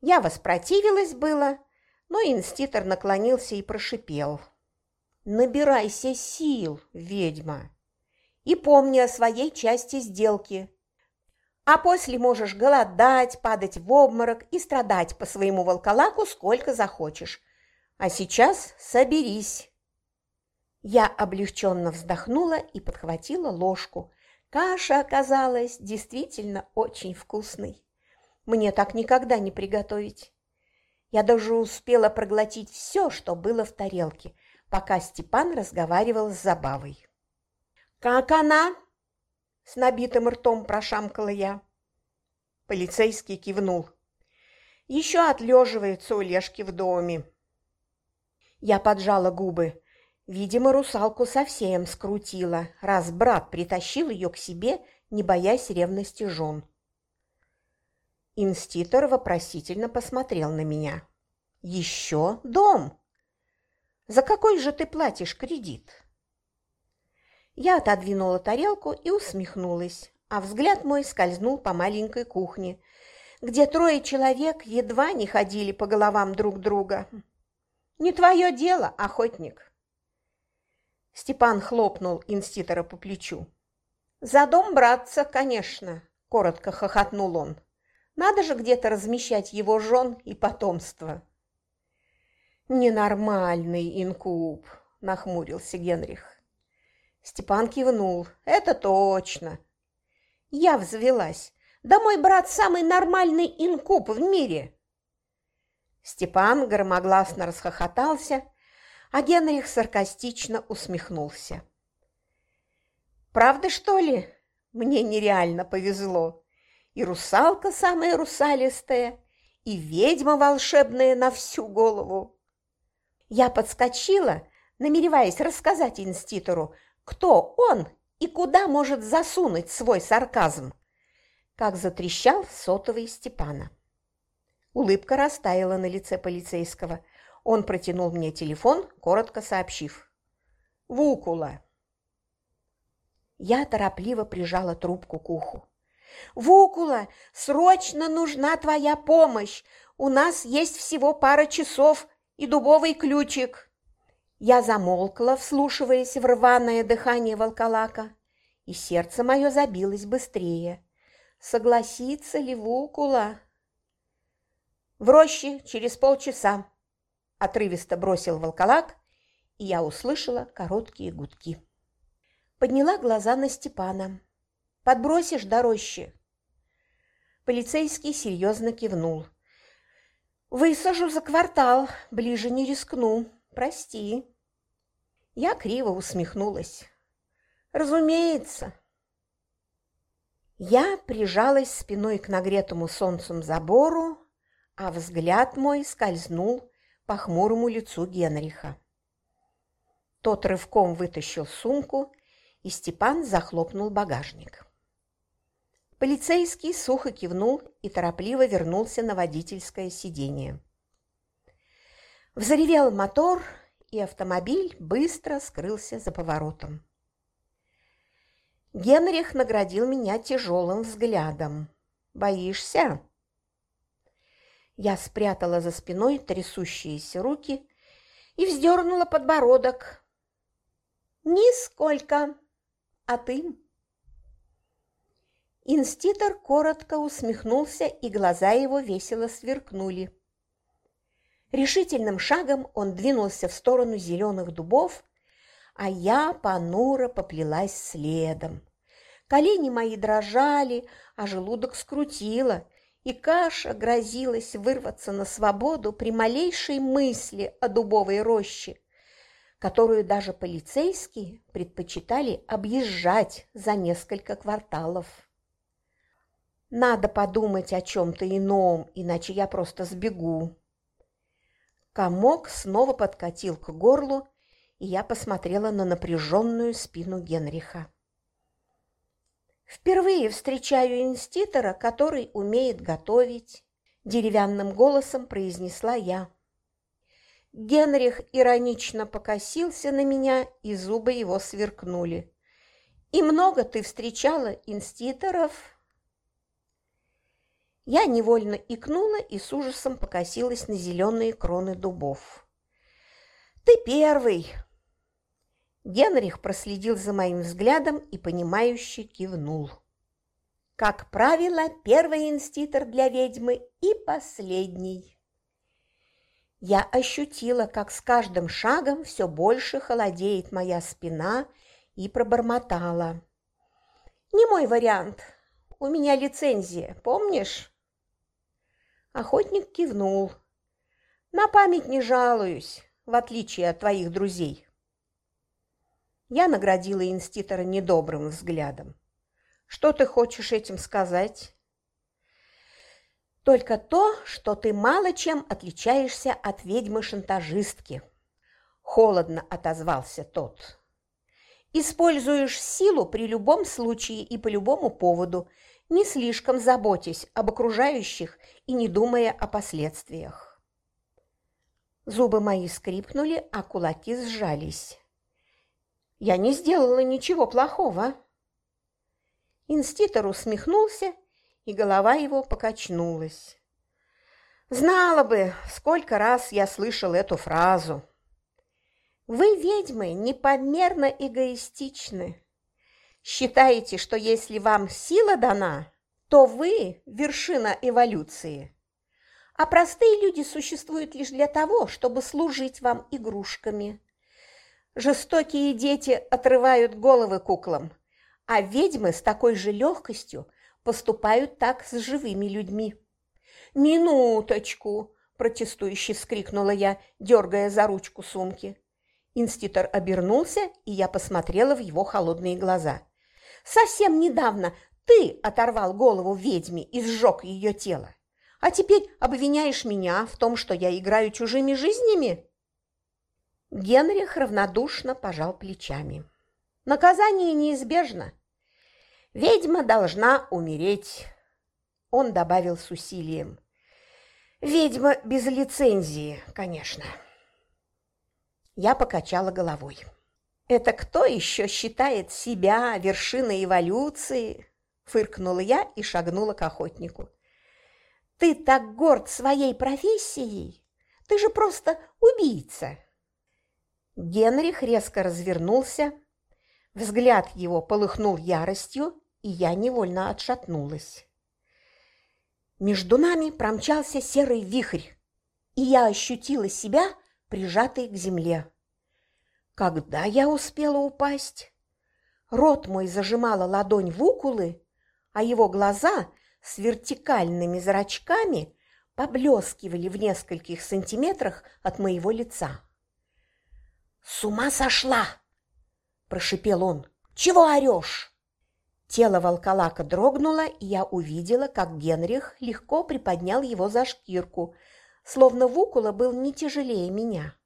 Я воспротивилась было, но инститор наклонился и прошипел. «Набирайся сил, ведьма, и помни о своей части сделки. А после можешь голодать, падать в обморок и страдать по своему волколаку сколько захочешь. А сейчас соберись». Я облегченно вздохнула и подхватила ложку. Каша оказалась действительно очень вкусной. Мне так никогда не приготовить. Я даже успела проглотить все, что было в тарелке, пока Степан разговаривал с Забавой. «Как она?» – с набитым ртом прошамкала я. Полицейский кивнул. «Еще отлеживается у Лешки в доме». Я поджала губы. Видимо, русалку совсем скрутила, раз брат притащил ее к себе, не боясь ревности жен. Инститор вопросительно посмотрел на меня. «Еще дом? За какой же ты платишь кредит?» Я отодвинула тарелку и усмехнулась, а взгляд мой скользнул по маленькой кухне, где трое человек едва не ходили по головам друг друга. «Не твое дело, охотник!» Степан хлопнул инститора по плечу. «За дом браться, конечно», – коротко хохотнул он. «Надо же где-то размещать его жен и потомство». «Ненормальный инкуб», – нахмурился Генрих. Степан кивнул. «Это точно». Я взвелась. «Да мой брат самый нормальный инкуб в мире!» Степан громогласно расхохотался а Генрих саркастично усмехнулся. «Правда, что ли? Мне нереально повезло. и русалка самая русалистая, и ведьма волшебная на всю голову. Я подскочила, намереваясь рассказать инститору, кто он и куда может засунуть свой сарказм, как затрещал сотовый Степана. Улыбка растаяла на лице полицейского. Он протянул мне телефон, коротко сообщив. «Вукула!» Я торопливо прижала трубку к уху. «Вукула, срочно нужна твоя помощь! У нас есть всего пара часов и дубовый ключик!» Я замолкла, вслушиваясь в рваное дыхание волколака, и сердце мое забилось быстрее. Согласится ли Вукула? В роще через полчаса отрывисто бросил волколак, и я услышала короткие гудки. Подняла глаза на Степана. «Подбросишь до рощи?» Полицейский серьезно кивнул. «Высажу за квартал, ближе не рискну. Прости». Я криво усмехнулась. «Разумеется». Я прижалась спиной к нагретому солнцем забору, а взгляд мой скользнул по хмурому лицу Генриха. Тот рывком вытащил сумку, и Степан захлопнул багажник. Полицейский сухо кивнул и торопливо вернулся на водительское сиденье. Взревел мотор, и автомобиль быстро скрылся за поворотом. Генрих наградил меня тяжелым взглядом. «Боишься?» Я спрятала за спиной трясущиеся руки и вздернула подбородок. «Нисколько. А ты?» Инститор коротко усмехнулся, и глаза его весело сверкнули. Решительным шагом он двинулся в сторону зеленых дубов, а я понуро поплелась следом. Колени мои дрожали, а желудок скрутило, и каша грозилась вырваться на свободу при малейшей мысли о дубовой роще, которую даже полицейские предпочитали объезжать за несколько кварталов. Надо подумать о чем-то ином, иначе я просто сбегу. Комок снова подкатил к горлу, и я посмотрела на напряженную спину Генриха. Впервые встречаю инститора, который умеет готовить, деревянным голосом произнесла я. Генрих иронично покосился на меня, и зубы его сверкнули. «И много ты встречала инститоров?» Я невольно икнула и с ужасом покосилась на зеленые кроны дубов. «Ты первый!» Генрих проследил за моим взглядом и, понимающе кивнул. Как правило, первый инститор для ведьмы и последний. Я ощутила, как с каждым шагом все больше холодеет моя спина и пробормотала. «Не мой вариант. У меня лицензия, помнишь?» Охотник кивнул. «На память не жалуюсь, в отличие от твоих друзей». Я наградила инститора недобрым взглядом. «Что ты хочешь этим сказать?» «Только то, что ты мало чем отличаешься от ведьмы-шантажистки», – холодно отозвался тот. «Используешь силу при любом случае и по любому поводу, не слишком заботясь об окружающих и не думая о последствиях». Зубы мои скрипнули, а кулаки сжались. Я не сделала ничего плохого. Инститор усмехнулся, и голова его покачнулась. Знала бы, сколько раз я слышал эту фразу. Вы, ведьмы, непомерно эгоистичны. Считаете, что если вам сила дана, то вы – вершина эволюции. А простые люди существуют лишь для того, чтобы служить вам игрушками – Жестокие дети отрывают головы куклам, а ведьмы с такой же легкостью поступают так с живыми людьми. «Минуточку!» – протестующе вскрикнула я, дергая за ручку сумки. Инститор обернулся, и я посмотрела в его холодные глаза. «Совсем недавно Ты оторвал голову ведьме и сжег ее тело, а теперь обвиняешь меня в том, что я играю чужими жизнями?» Генрих равнодушно пожал плечами. «Наказание неизбежно. Ведьма должна умереть», – он добавил с усилием. «Ведьма без лицензии, конечно». Я покачала головой. «Это кто еще считает себя вершиной эволюции?» Фыркнула я и шагнула к охотнику. «Ты так горд своей профессией? Ты же просто убийца!» Генрих резко развернулся, взгляд его полыхнул яростью, и я невольно отшатнулась. Между нами промчался серый вихрь, и я ощутила себя прижатой к земле. Когда я успела упасть? Рот мой зажимала ладонь в укулы, а его глаза с вертикальными зрачками поблескивали в нескольких сантиметрах от моего лица. «С ума сошла!» – прошипел он. «Чего орешь?» Тело волколака дрогнуло, и я увидела, как Генрих легко приподнял его за шкирку, словно Вукула был не тяжелее меня.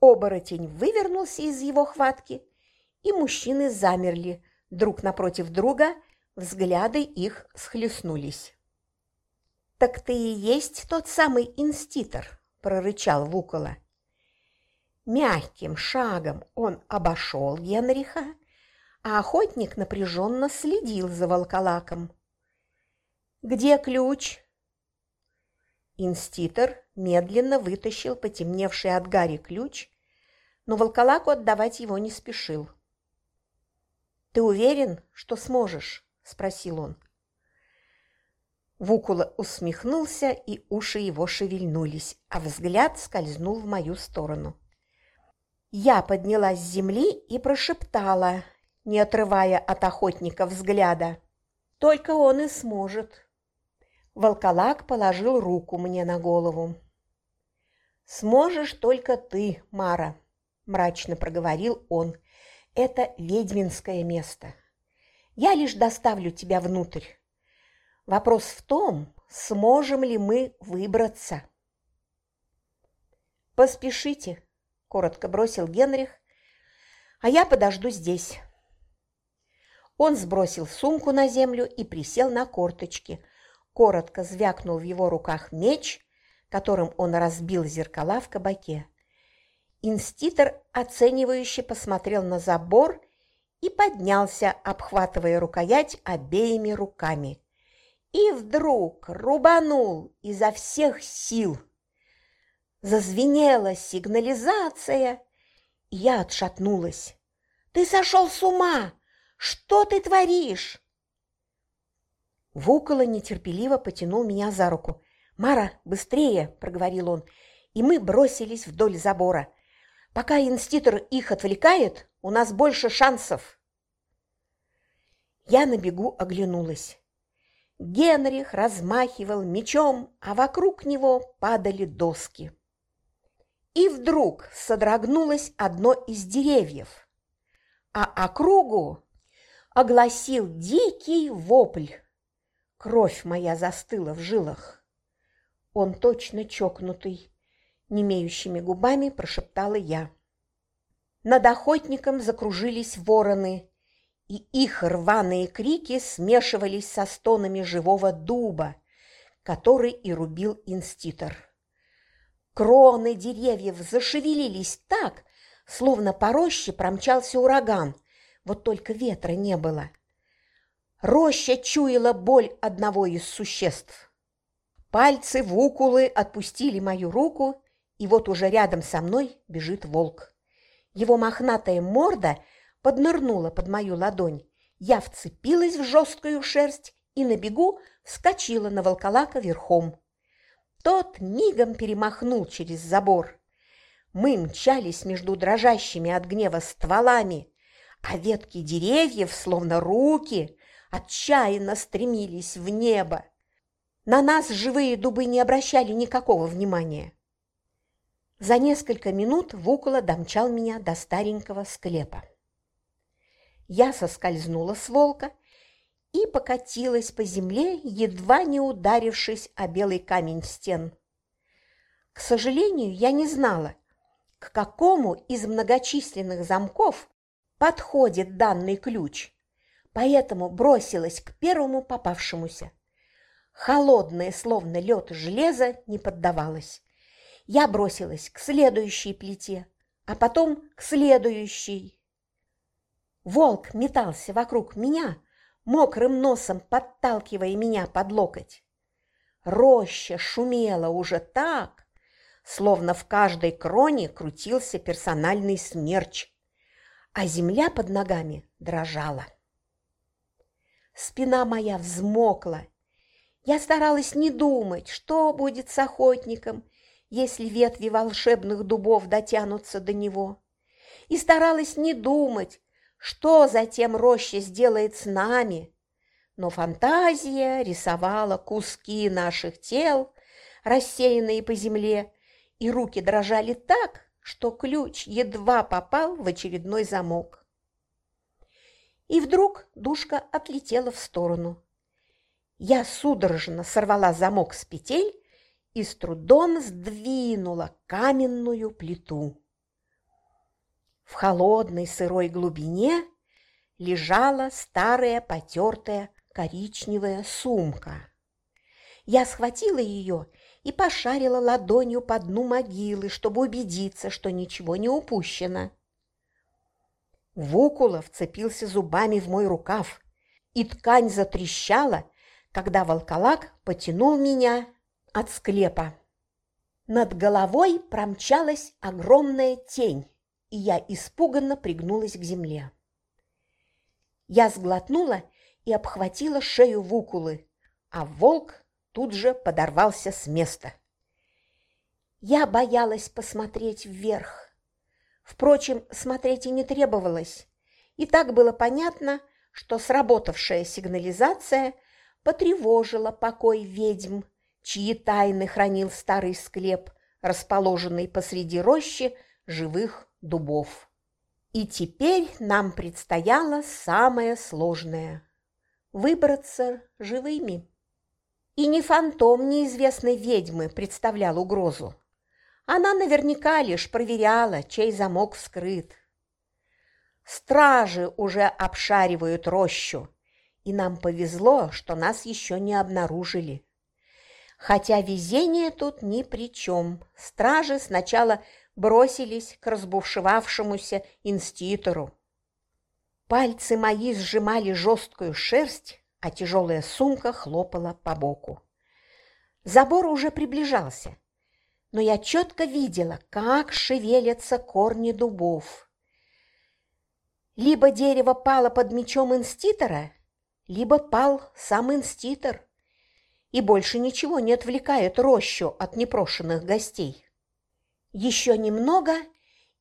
Оборотень вывернулся из его хватки, и мужчины замерли друг напротив друга, взгляды их схлестнулись. «Так ты и есть тот самый инститор», – прорычал Вукола. Мягким шагом он обошел Генриха, а охотник напряженно следил за волколаком. «Где ключ?» Инститор медленно вытащил потемневший от гари ключ, но волколаку отдавать его не спешил. «Ты уверен, что сможешь?» – спросил он. Вукула усмехнулся, и уши его шевельнулись, а взгляд скользнул в мою сторону. Я поднялась с земли и прошептала, не отрывая от охотника взгляда. Только он и сможет. Волколак положил руку мне на голову. «Сможешь только ты, Мара», – мрачно проговорил он. «Это ведьминское место. Я лишь доставлю тебя внутрь. Вопрос в том, сможем ли мы выбраться». «Поспешите», – коротко бросил Генрих, – «а я подожду здесь». Он сбросил сумку на землю и присел на корточки. Коротко звякнул в его руках меч, которым он разбил зеркала в кабаке. Инститор оценивающе посмотрел на забор и поднялся, обхватывая рукоять обеими руками. И вдруг рубанул изо всех сил – Зазвенела сигнализация, и я отшатнулась. «Ты сошел с ума! Что ты творишь?» Вукола нетерпеливо потянул меня за руку. «Мара, быстрее!» – проговорил он, и мы бросились вдоль забора. «Пока инститор их отвлекает, у нас больше шансов!» Я на бегу оглянулась. Генрих размахивал мечом, а вокруг него падали доски. И вдруг содрогнулось одно из деревьев, а округу огласил дикий вопль. Кровь моя застыла в жилах. Он точно чокнутый, немеющими губами прошептала я. Над охотником закружились вороны, и их рваные крики смешивались со стонами живого дуба, который и рубил инститор. Кроны деревьев зашевелились так, словно по роще промчался ураган, вот только ветра не было. Роща чуяла боль одного из существ. Пальцы вукулы отпустили мою руку, и вот уже рядом со мной бежит волк. Его мохнатая морда поднырнула под мою ладонь. Я вцепилась в жесткую шерсть и на бегу вскочила на волколака верхом. Тот мигом перемахнул через забор. Мы мчались между дрожащими от гнева стволами, а ветки деревьев, словно руки, отчаянно стремились в небо. На нас живые дубы не обращали никакого внимания. За несколько минут Вукола домчал меня до старенького склепа. Я соскользнула с волка и покатилась по земле, едва не ударившись о белый камень стен. К сожалению, я не знала, к какому из многочисленных замков подходит данный ключ, поэтому бросилась к первому попавшемуся. Холодное, словно лед железо, не поддавалось. Я бросилась к следующей плите, а потом к следующей. Волк метался вокруг меня, мокрым носом подталкивая меня под локоть. Роща шумела уже так, словно в каждой кроне крутился персональный смерч, а земля под ногами дрожала. Спина моя взмокла. Я старалась не думать, что будет с охотником, если ветви волшебных дубов дотянутся до него, и старалась не думать, что затем роща сделает с нами. Но фантазия рисовала куски наших тел, рассеянные по земле, и руки дрожали так, что ключ едва попал в очередной замок. И вдруг душка отлетела в сторону. Я судорожно сорвала замок с петель и с трудом сдвинула каменную плиту. В холодной сырой глубине лежала старая потертая коричневая сумка. Я схватила ее и пошарила ладонью по дну могилы, чтобы убедиться, что ничего не упущено. Вукула вцепился зубами в мой рукав, и ткань затрещала, когда волколак потянул меня от склепа. Над головой промчалась огромная тень и я испуганно пригнулась к земле. Я сглотнула и обхватила шею Вукулы, а волк тут же подорвался с места. Я боялась посмотреть вверх. Впрочем, смотреть и не требовалось. И так было понятно, что сработавшая сигнализация потревожила покой ведьм, чьи тайны хранил старый склеп, расположенный посреди рощи живых дубов. И теперь нам предстояло самое сложное – выбраться живыми. И не фантом неизвестной ведьмы представлял угрозу. Она наверняка лишь проверяла, чей замок вскрыт. Стражи уже обшаривают рощу, и нам повезло, что нас еще не обнаружили. Хотя везение тут ни при чем. Стражи сначала бросились к разбушевавшемуся инститору. Пальцы мои сжимали жесткую шерсть, а тяжелая сумка хлопала по боку. Забор уже приближался, но я четко видела, как шевелятся корни дубов. Либо дерево пало под мечом инститора, либо пал сам инститор, и больше ничего не отвлекает рощу от непрошенных гостей. Еще немного,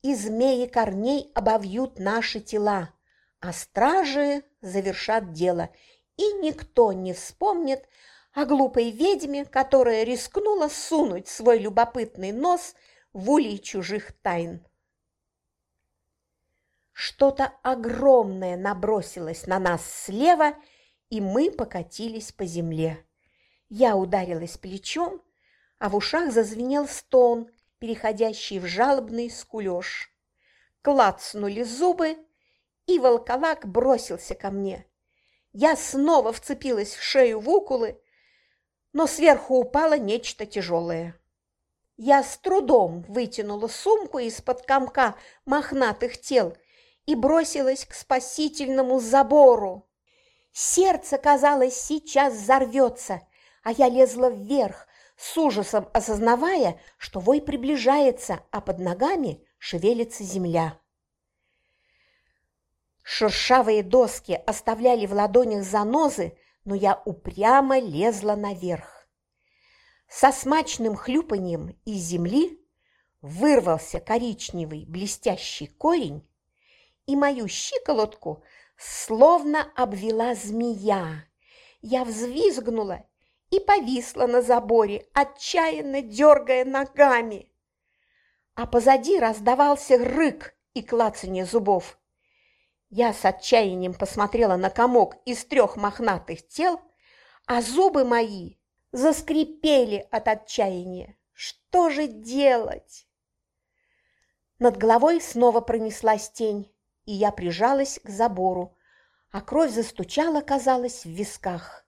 и змеи корней обовьют наши тела, а стражи завершат дело, и никто не вспомнит о глупой ведьме, которая рискнула сунуть свой любопытный нос в улей чужих тайн. Что-то огромное набросилось на нас слева, и мы покатились по земле. Я ударилась плечом, а в ушах зазвенел стон, переходящий в жалобный скулёж. Клацнули зубы, и волколак бросился ко мне. Я снова вцепилась в шею Вукулы, но сверху упало нечто тяжелое. Я с трудом вытянула сумку из-под комка мохнатых тел и бросилась к спасительному забору. Сердце, казалось, сейчас взорвется, а я лезла вверх, с ужасом осознавая, что вой приближается, а под ногами шевелится земля. Шершавые доски оставляли в ладонях занозы, но я упрямо лезла наверх. Со смачным хлюпаньем из земли вырвался коричневый блестящий корень, и мою щиколотку словно обвела змея. Я взвизгнула и повисла на заборе, отчаянно дергая ногами. А позади раздавался рык и клацанье зубов. Я с отчаянием посмотрела на комок из трех мохнатых тел, а зубы мои заскрипели от отчаяния. Что же делать? Над головой снова пронеслась тень, и я прижалась к забору, а кровь застучала, казалось, в висках.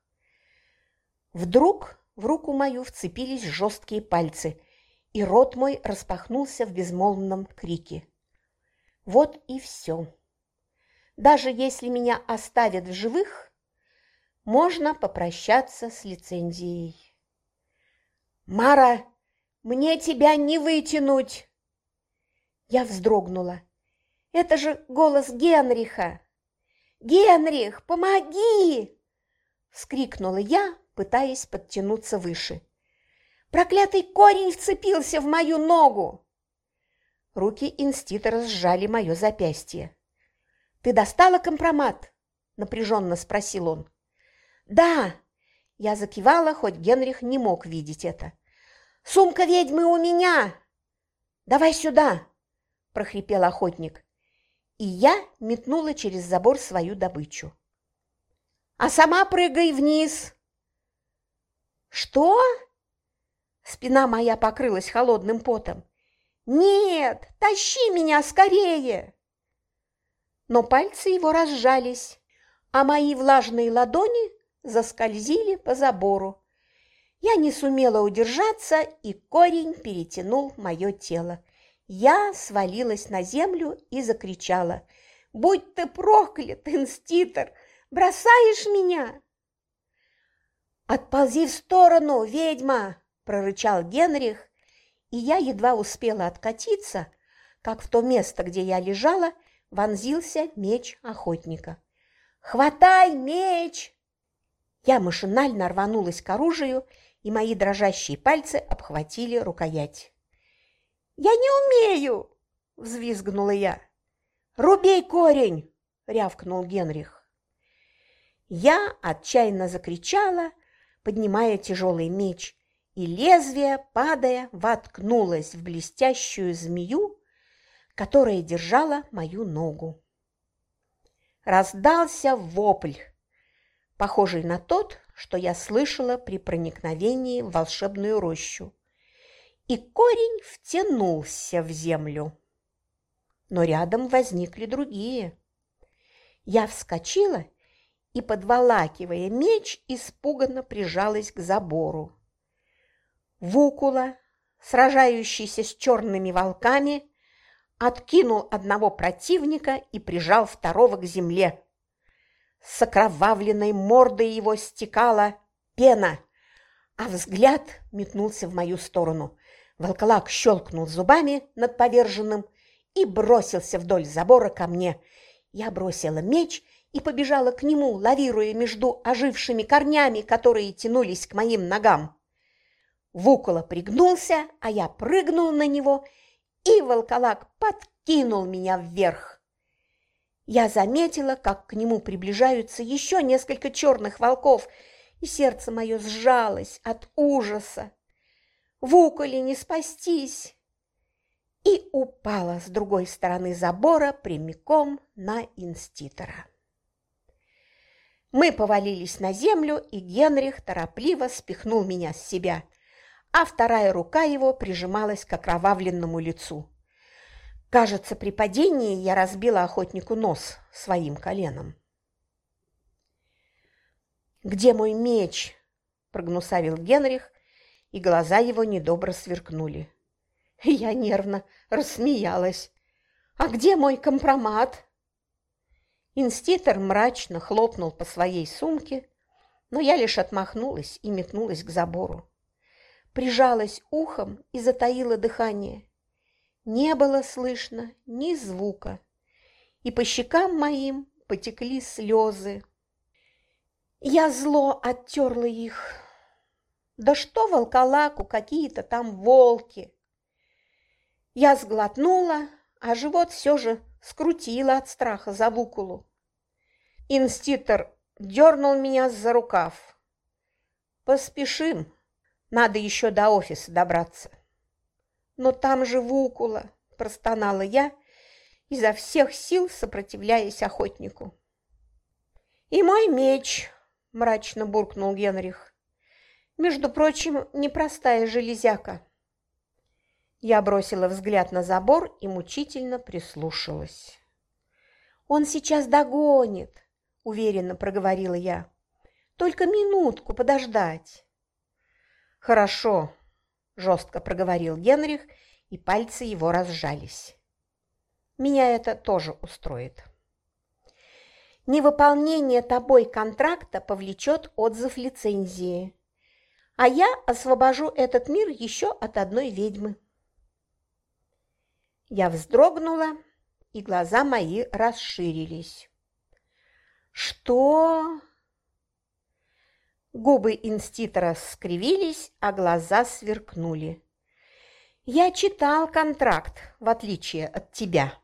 Вдруг в руку мою вцепились жесткие пальцы, и рот мой распахнулся в безмолвном крике. Вот и все. Даже если меня оставят в живых, можно попрощаться с лицензией. «Мара, мне тебя не вытянуть!» Я вздрогнула. «Это же голос Генриха!» «Генрих, помоги!» – вскрикнула я, пытаясь подтянуться выше. «Проклятый корень вцепился в мою ногу!» Руки инститора сжали мое запястье. «Ты достала компромат?» – напряженно спросил он. «Да!» – я закивала, хоть Генрих не мог видеть это. «Сумка ведьмы у меня!» «Давай сюда!» – прохрипел охотник. И я метнула через забор свою добычу. «А сама прыгай вниз!» «Что?» Спина моя покрылась холодным потом. «Нет, тащи меня скорее!» Но пальцы его разжались, а мои влажные ладони заскользили по забору. Я не сумела удержаться, и корень перетянул мое тело. Я свалилась на землю и закричала. «Будь ты проклят, инститор! Бросаешь меня!» «Отползи в сторону, ведьма!» – прорычал Генрих, и я едва успела откатиться, как в то место, где я лежала, вонзился меч охотника. «Хватай меч!» Я машинально рванулась к оружию, и мои дрожащие пальцы обхватили рукоять. «Я не умею!» – взвизгнула я. «Рубей корень!» – рявкнул Генрих. Я отчаянно закричала, поднимая тяжелый меч, и лезвие, падая, воткнулось в блестящую змею, которая держала мою ногу. Раздался вопль, похожий на тот, что я слышала при проникновении в волшебную рощу, и корень втянулся в землю. Но рядом возникли другие. Я вскочила и, подволакивая меч, испуганно прижалась к забору. Вукула, сражающийся с черными волками, откинул одного противника и прижал второго к земле. С окровавленной мордой его стекала пена, а взгляд метнулся в мою сторону. Волколак щелкнул зубами над поверженным и бросился вдоль забора ко мне. Я бросила меч и побежала к нему, лавируя между ожившими корнями, которые тянулись к моим ногам. Вукола пригнулся, а я прыгнул на него, и волколак подкинул меня вверх. Я заметила, как к нему приближаются еще несколько черных волков, и сердце мое сжалось от ужаса. Вуколе не спастись! И упала с другой стороны забора прямиком на инститора. Мы повалились на землю, и Генрих торопливо спихнул меня с себя – а вторая рука его прижималась к окровавленному лицу. Кажется, при падении я разбила охотнику нос своим коленом. «Где мой меч?» – прогнусавил Генрих, и глаза его недобро сверкнули. Я нервно рассмеялась. «А где мой компромат?» Инститор мрачно хлопнул по своей сумке, но я лишь отмахнулась и метнулась к забору прижалась ухом и затаила дыхание. Не было слышно ни звука, и по щекам моим потекли слезы. Я зло оттерла их. Да что волколаку, какие-то там волки! Я сглотнула, а живот все же скрутило от страха за вукулу. Инститор дернул меня за рукав. «Поспешим», надо еще до офиса добраться. Но там же Вукула, простонала я изо всех сил сопротивляясь охотнику. «И мой меч!» – мрачно буркнул Генрих. «Между прочим, непростая железяка». Я бросила взгляд на забор и мучительно прислушалась. «Он сейчас догонит», – уверенно проговорила я. «Только минутку подождать». «Хорошо», – жестко проговорил Генрих, и пальцы его разжались. «Меня это тоже устроит». Невыполнение тобой контракта повлечет отзыв лицензии, а я освобожу этот мир еще от одной ведьмы. Я вздрогнула, и глаза мои расширились. «Что?» Губы инститора скривились, а глаза сверкнули. «Я читал контракт, в отличие от тебя.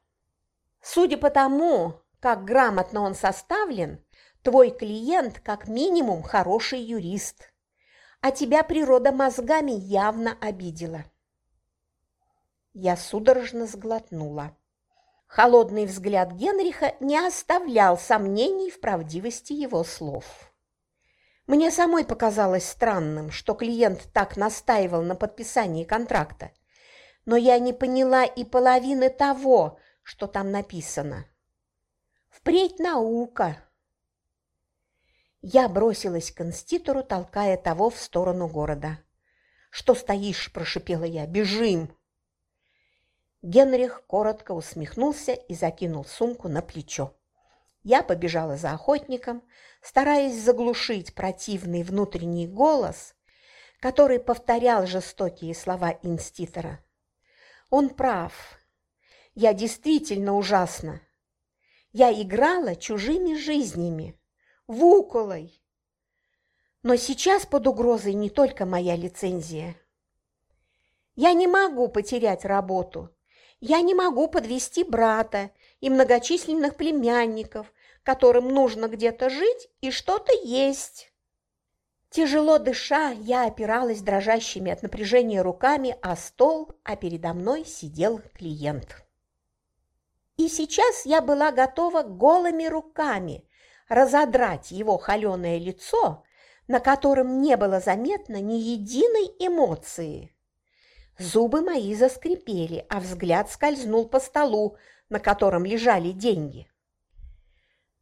Судя по тому, как грамотно он составлен, твой клиент как минимум хороший юрист, а тебя природа мозгами явно обидела». Я судорожно сглотнула. Холодный взгляд Генриха не оставлял сомнений в правдивости его слов. Мне самой показалось странным, что клиент так настаивал на подписании контракта, но я не поняла и половины того, что там написано. Впредь наука. Я бросилась к инститору, толкая того в сторону города. «Что стоишь?» – прошипела я. «Бежим!» Генрих коротко усмехнулся и закинул сумку на плечо. Я побежала за охотником, стараясь заглушить противный внутренний голос, который повторял жестокие слова инститора. Он прав. Я действительно ужасна. Я играла чужими жизнями, вуколой. Но сейчас под угрозой не только моя лицензия. Я не могу потерять работу, я не могу подвести брата и многочисленных племянников, которым нужно где-то жить и что-то есть. Тяжело дыша, я опиралась дрожащими от напряжения руками о стол, а передо мной сидел клиент. И сейчас я была готова голыми руками разодрать его холеное лицо, на котором не было заметно ни единой эмоции. Зубы мои заскрипели, а взгляд скользнул по столу, на котором лежали деньги.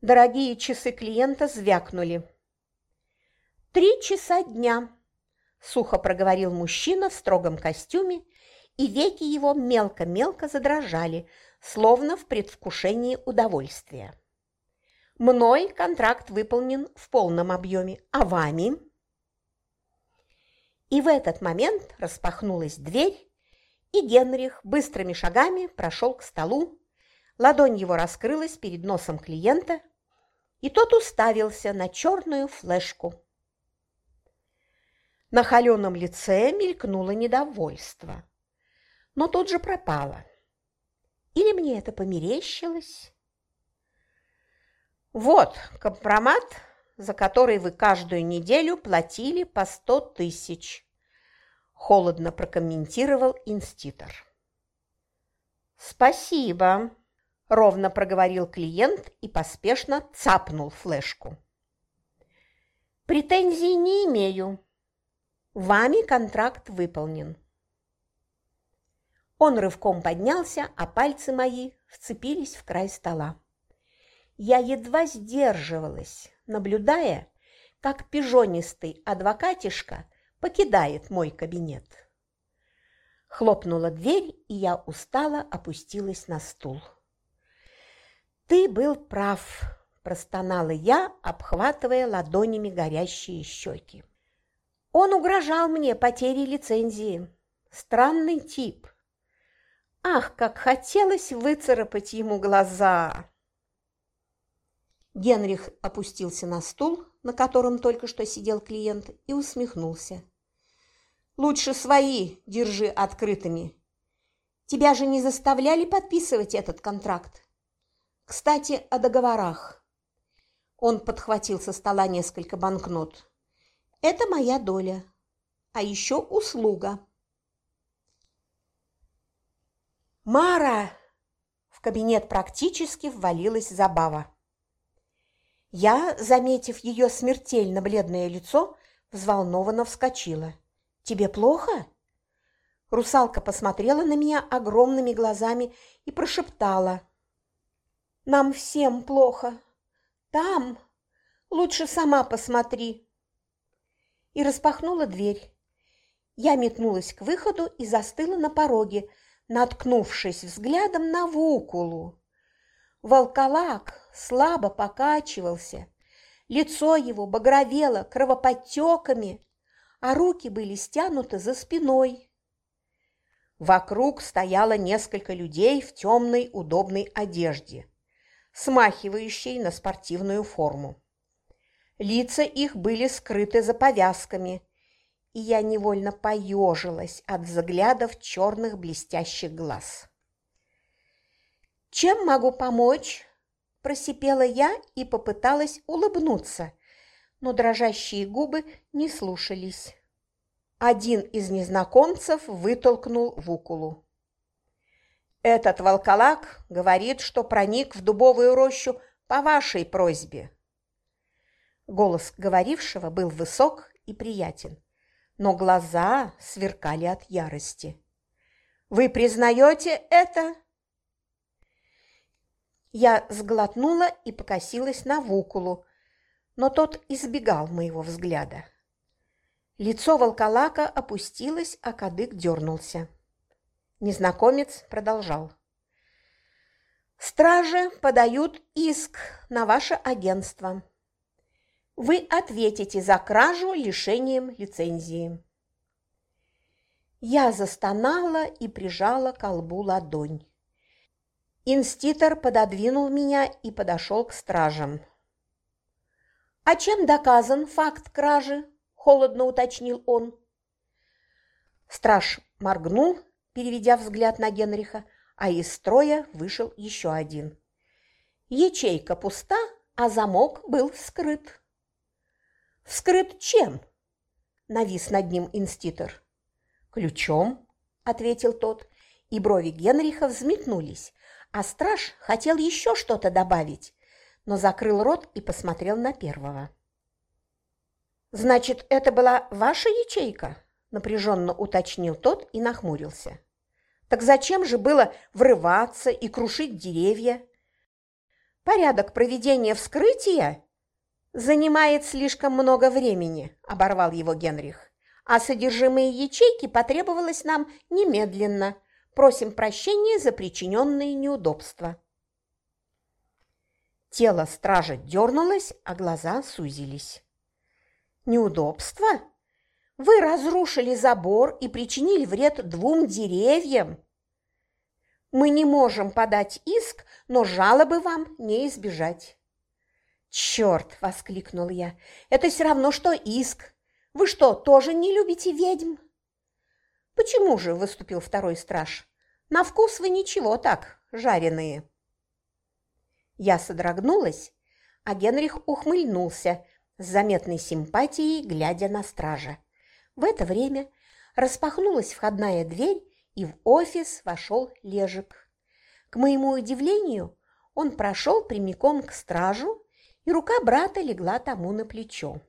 Дорогие часы клиента звякнули. «Три часа дня», – сухо проговорил мужчина в строгом костюме, и веки его мелко-мелко задрожали, словно в предвкушении удовольствия. «Мной контракт выполнен в полном объеме, а вами?» И в этот момент распахнулась дверь, и Генрих быстрыми шагами прошел к столу, ладонь его раскрылась перед носом клиента, и тот уставился на черную флешку. На холеном лице мелькнуло недовольство, но тут же пропало. Или мне это померещилось? Вот компромат за который вы каждую неделю платили по сто тысяч», – холодно прокомментировал инститор. «Спасибо», – ровно проговорил клиент и поспешно цапнул флешку. «Претензий не имею. Вами контракт выполнен». Он рывком поднялся, а пальцы мои вцепились в край стола. Я едва сдерживалась, наблюдая, как пижонистый адвокатишка покидает мой кабинет. Хлопнула дверь, и я устало опустилась на стул. «Ты был прав», – простонала я, обхватывая ладонями горящие щеки. «Он угрожал мне потерей лицензии. Странный тип. Ах, как хотелось выцарапать ему глаза!» Генрих опустился на стул, на котором только что сидел клиент, и усмехнулся. «Лучше свои держи открытыми. Тебя же не заставляли подписывать этот контракт? Кстати, о договорах». Он подхватил со стола несколько банкнот. «Это моя доля, а еще услуга». «Мара!» в кабинет практически ввалилась забава. Я, заметив ее смертельно бледное лицо, взволнованно вскочила. «Тебе плохо?» Русалка посмотрела на меня огромными глазами и прошептала. «Нам всем плохо. Там. Лучше сама посмотри». И распахнула дверь. Я метнулась к выходу и застыла на пороге, наткнувшись взглядом на Вукулу. Волколак слабо покачивался, лицо его багровело кровоподтеками, а руки были стянуты за спиной. Вокруг стояло несколько людей в темной удобной одежде, смахивающей на спортивную форму. Лица их были скрыты за повязками, и я невольно поежилась от взглядов черных блестящих глаз. «Чем могу помочь?» – просипела я и попыталась улыбнуться, но дрожащие губы не слушались. Один из незнакомцев вытолкнул Вукулу. «Этот волколак говорит, что проник в дубовую рощу по вашей просьбе». Голос говорившего был высок и приятен но глаза сверкали от ярости. «Вы признаете это?» Я сглотнула и покосилась на Вукулу, но тот избегал моего взгляда. Лицо волколака опустилось, а кадык дернулся. Незнакомец продолжал. «Стражи подают иск на ваше агентство вы ответите за кражу лишением лицензии. Я застонала и прижала к колбу ладонь. Инститор пододвинул меня и подошел к стражам. «А чем доказан факт кражи?» – холодно уточнил он. Страж моргнул, переведя взгляд на Генриха, а из строя вышел еще один. Ячейка пуста, а замок был скрыт. «Вскрыт чем?» – навис над ним инститор. «Ключом», – ответил тот, и брови Генриха взметнулись, а страж хотел еще что-то добавить, но закрыл рот и посмотрел на первого. «Значит, это была ваша ячейка?» – напряженно уточнил тот и нахмурился. «Так зачем же было врываться и крушить деревья? Порядок проведения вскрытия «Занимает слишком много времени», – оборвал его Генрих. «А содержимое ячейки потребовалось нам немедленно. Просим прощения за причиненные неудобства». Тело стража дернулось, а глаза сузились. «Неудобства? Вы разрушили забор и причинили вред двум деревьям. Мы не можем подать иск, но жалобы вам не избежать». «Черт!» – воскликнул я. «Это все равно, что иск. Вы что, тоже не любите ведьм?» «Почему же?» – выступил второй страж. «На вкус вы ничего так, жареные». Я содрогнулась, а Генрих ухмыльнулся с заметной симпатией, глядя на стража. В это время распахнулась входная дверь, и в офис вошел Лежик. К моему удивлению, он прошел прямиком к стражу и рука брата легла тому на плечо.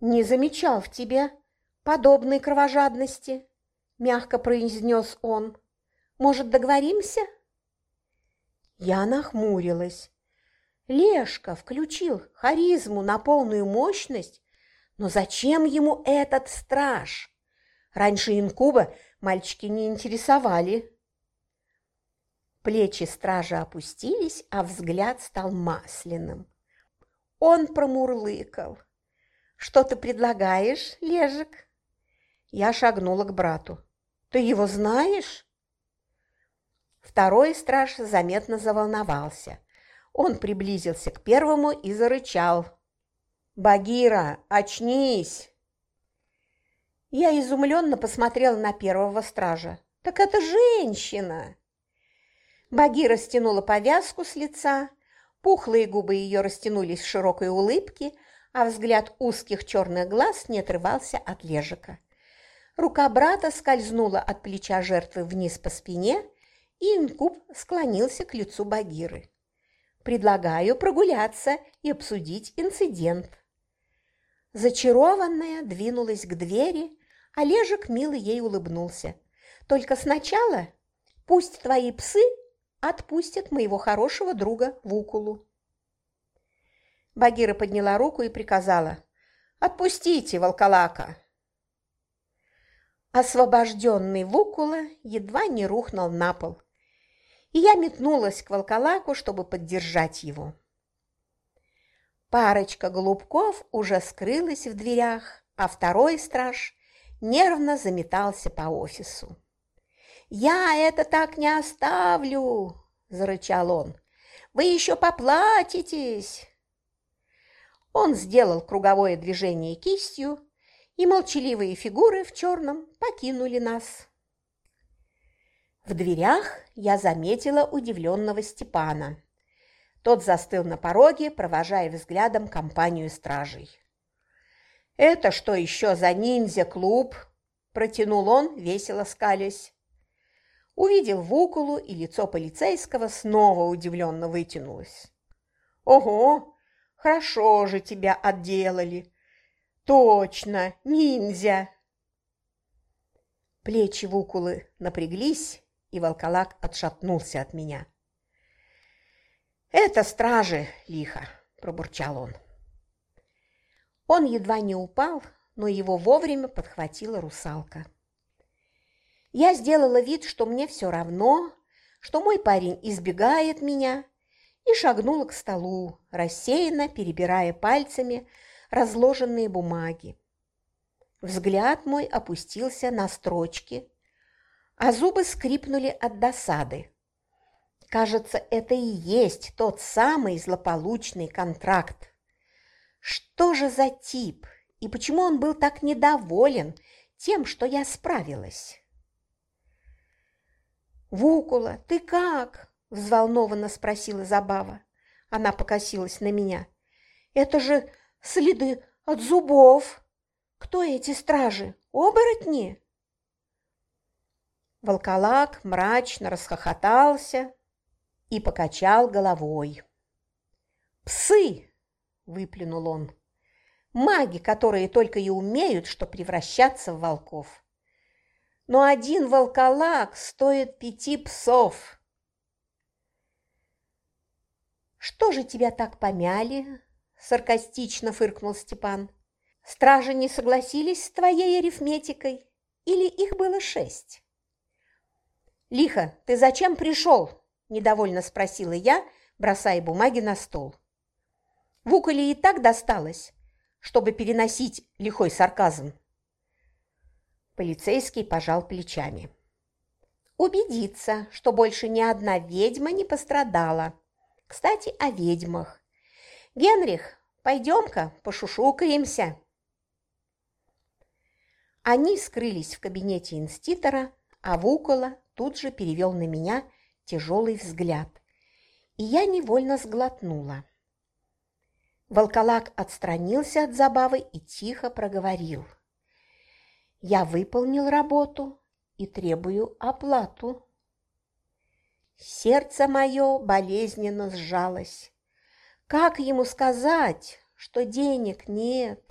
«Не замечал в тебе подобной кровожадности», – мягко произнес он. «Может, договоримся?» Я нахмурилась. Лешка включил харизму на полную мощность, но зачем ему этот страж? Раньше инкуба мальчики не интересовали. Плечи стража опустились, а взгляд стал масляным. Он промурлыкал. «Что ты предлагаешь, Лежик?» Я шагнула к брату. «Ты его знаешь?» Второй страж заметно заволновался. Он приблизился к первому и зарычал. «Багира, очнись!» Я изумленно посмотрела на первого стража. «Так это женщина!» Багира стянула повязку с лица, пухлые губы ее растянулись в широкой улыбке, а взгляд узких черных глаз не отрывался от лежика. Рука брата скользнула от плеча жертвы вниз по спине, и инкуб склонился к лицу Багиры. «Предлагаю прогуляться и обсудить инцидент». Зачарованная двинулась к двери, Олежек мило ей улыбнулся. «Только сначала пусть твои псы отпустят моего хорошего друга Вукулу». Багира подняла руку и приказала «Отпустите волколака!» Освобожденный Вукула едва не рухнул на пол, и я метнулась к волколаку, чтобы поддержать его. Парочка голубков уже скрылась в дверях, а второй страж нервно заметался по офису. «Я это так не оставлю!» – зарычал он. «Вы еще поплатитесь!» Он сделал круговое движение кистью, и молчаливые фигуры в черном покинули нас. В дверях я заметила удивленного Степана. Тот застыл на пороге, провожая взглядом компанию стражей. «Это что еще за ниндзя-клуб?» – протянул он, весело скалясь. Увидел Вукулу, и лицо полицейского снова удивленно вытянулось. «Ого! Хорошо же тебя отделали. Точно, ниндзя. Плечи Вукулы напряглись, и волколак отшатнулся от меня. «Это стражи, лихо!» – пробурчал он. Он едва не упал, но его вовремя подхватила русалка. Я сделала вид, что мне все равно, что мой парень избегает меня, и шагнула к столу, рассеянно перебирая пальцами разложенные бумаги. Взгляд мой опустился на строчки, а зубы скрипнули от досады. Кажется, это и есть тот самый злополучный контракт. Что же за тип и почему он был так недоволен тем, что я справилась? «Вукула, ты как?» – взволнованно спросила Забава. Она покосилась на меня. «Это же следы от зубов! Кто эти стражи? Оборотни?» Волколак мрачно расхохотался и покачал головой. «Псы!» – выплюнул он. «Маги, которые только и умеют, что превращаться в волков. Но один волколак стоит пяти псов!» «Что же тебя так помяли?» – саркастично фыркнул Степан. «Стражи не согласились с твоей арифметикой? Или их было шесть?» «Лихо, ты зачем пришел?» – недовольно спросила я, бросая бумаги на стол. Вуколе и так досталось, чтобы переносить лихой сарказм. Полицейский пожал плечами. «Убедиться, что больше ни одна ведьма не пострадала», кстати, о ведьмах. Генрих, пойдем-ка пошушукаемся. Они скрылись в кабинете инститора, а Вукола тут же перевел на меня тяжелый взгляд, и я невольно сглотнула. Волколак отстранился от забавы и тихо проговорил. «Я выполнил работу и требую оплату». Сердце мое болезненно сжалось. Как ему сказать, что денег нет?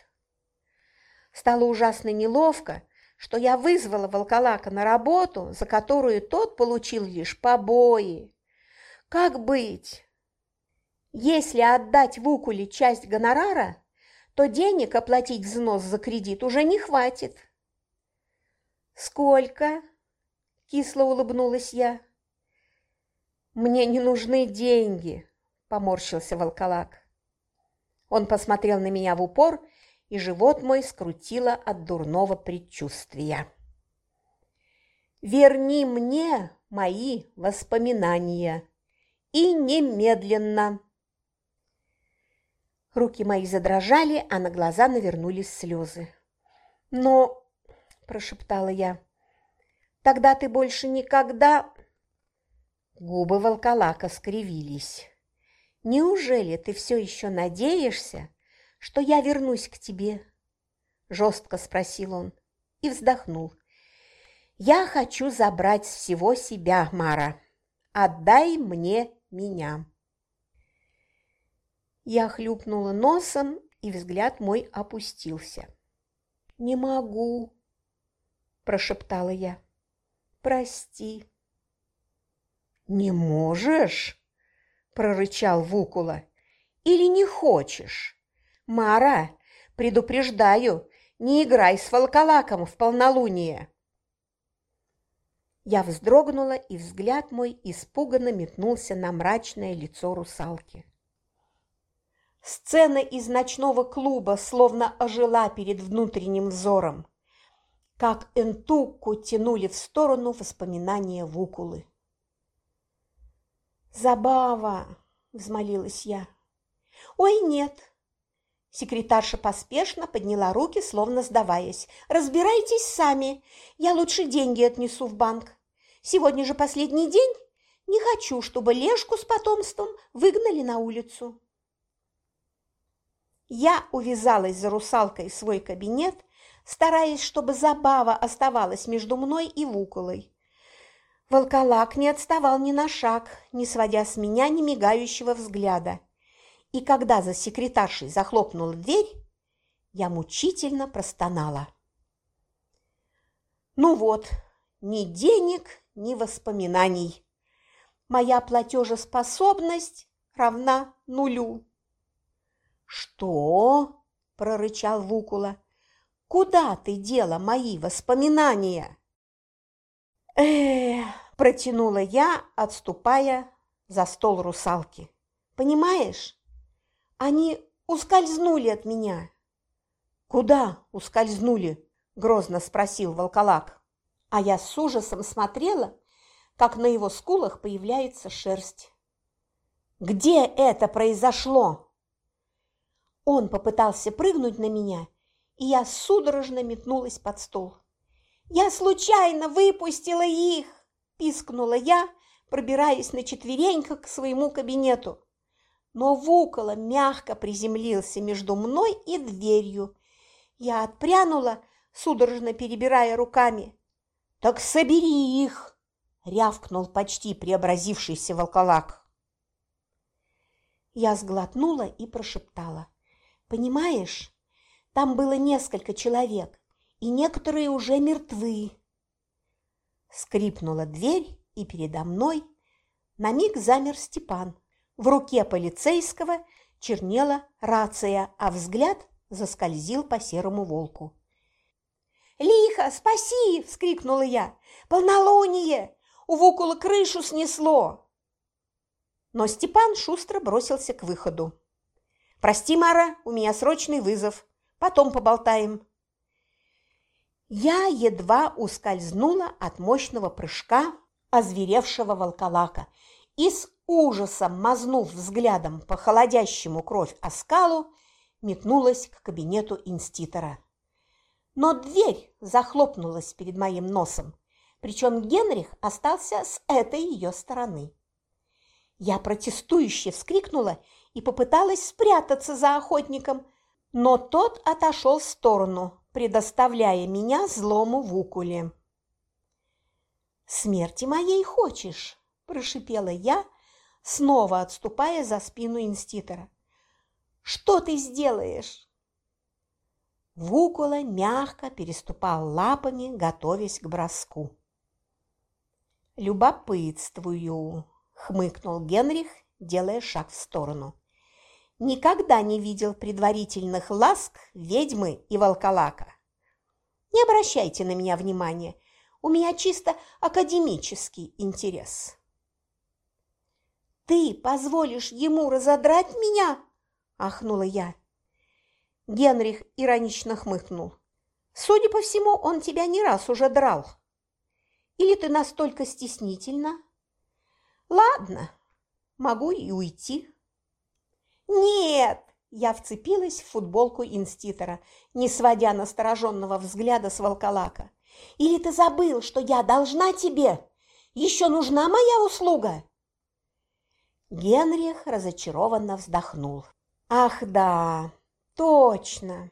Стало ужасно неловко, что я вызвала волколака на работу, за которую тот получил лишь побои. Как быть? Если отдать Вукуле часть гонорара, то денег оплатить взнос за кредит уже не хватит. «Сколько?» – кисло улыбнулась я. «Мне не нужны деньги», – поморщился волколак. Он посмотрел на меня в упор, и живот мой скрутило от дурного предчувствия. «Верни мне мои воспоминания и немедленно!» Руки мои задрожали, а на глаза навернулись слезы. «Но...» – прошептала я. «Тогда ты больше никогда...» Губы волколака скривились. «Неужели ты все еще надеешься, что я вернусь к тебе?» Жестко спросил он и вздохнул. «Я хочу забрать всего себя, Мара. Отдай мне меня. Я хлюпнула носом, и взгляд мой опустился. «Не могу», – прошептала я. «Прости». «Не можешь?» – прорычал Вукула. «Или не хочешь? Мара, предупреждаю, не играй с волколаком в полнолуние!» Я вздрогнула, и взгляд мой испуганно метнулся на мрачное лицо русалки. Сцена из ночного клуба словно ожила перед внутренним взором, как Энтукку тянули в сторону воспоминания Вукулы. «Забава!» – взмолилась я. «Ой, нет!» Секретарша поспешно подняла руки, словно сдаваясь. «Разбирайтесь сами. Я лучше деньги отнесу в банк. Сегодня же последний день. Не хочу, чтобы Лешку с потомством выгнали на улицу». Я увязалась за русалкой в свой кабинет, стараясь, чтобы забава оставалась между мной и Вуколой. Волколак не отставал ни на шаг, не сводя с меня ни мигающего взгляда. И когда за секретаршей захлопнула дверь, я мучительно простонала. Ну вот, ни денег, ни воспоминаний. Моя платежеспособность равна нулю. «Что?» – прорычал Вукула. «Куда ты дела мои воспоминания?» э протянула я, отступая за стол русалки. «Понимаешь, они ускользнули от меня». «Куда ускользнули?» – грозно спросил волколак. А я с ужасом смотрела, как на его скулах появляется шерсть. «Где это произошло?» Он попытался прыгнуть на меня, и я судорожно метнулась под стол. «Я случайно выпустила их!» – пискнула я, пробираясь на четвереньках к своему кабинету. Но Вукола мягко приземлился между мной и дверью. Я отпрянула, судорожно перебирая руками. «Так собери их!» – рявкнул почти преобразившийся волколак. Я сглотнула и прошептала. «Понимаешь, там было несколько человек, и некоторые уже мертвы. Скрипнула дверь, и передо мной на миг замер Степан. В руке полицейского чернела рация, а взгляд заскользил по серому волку. «Лихо, спаси!» – вскрикнула я. «Полнолуние! У Вукула крышу снесло!» Но Степан шустро бросился к выходу. «Прости, Мара, у меня срочный вызов. Потом поболтаем». Я едва ускользнула от мощного прыжка озверевшего волколака и с ужасом, мазнув взглядом по холодящему кровь оскалу, метнулась к кабинету инститора. Но дверь захлопнулась перед моим носом, причем Генрих остался с этой ее стороны. Я протестующе вскрикнула и попыталась спрятаться за охотником, но тот отошел в сторону, предоставляя меня злому Вукуле. «Смерти моей хочешь?» – прошипела я, снова отступая за спину инститора. «Что ты сделаешь?» Вукула мягко переступал лапами, готовясь к броску. «Любопытствую», – хмыкнул Генрих, делая шаг в сторону никогда не видел предварительных ласк ведьмы и волколака. Не обращайте на меня внимания, у меня чисто академический интерес. «Ты позволишь ему разодрать меня?» – ахнула я. Генрих иронично хмыкнул. «Судя по всему, он тебя не раз уже драл. Или ты настолько стеснительна? Ладно, могу и уйти». «Нет!» Я вцепилась в футболку инститора, не сводя настороженного взгляда с волколака. «Или ты забыл, что я должна тебе? Еще нужна моя услуга?» Генрих разочарованно вздохнул. «Ах да, точно!»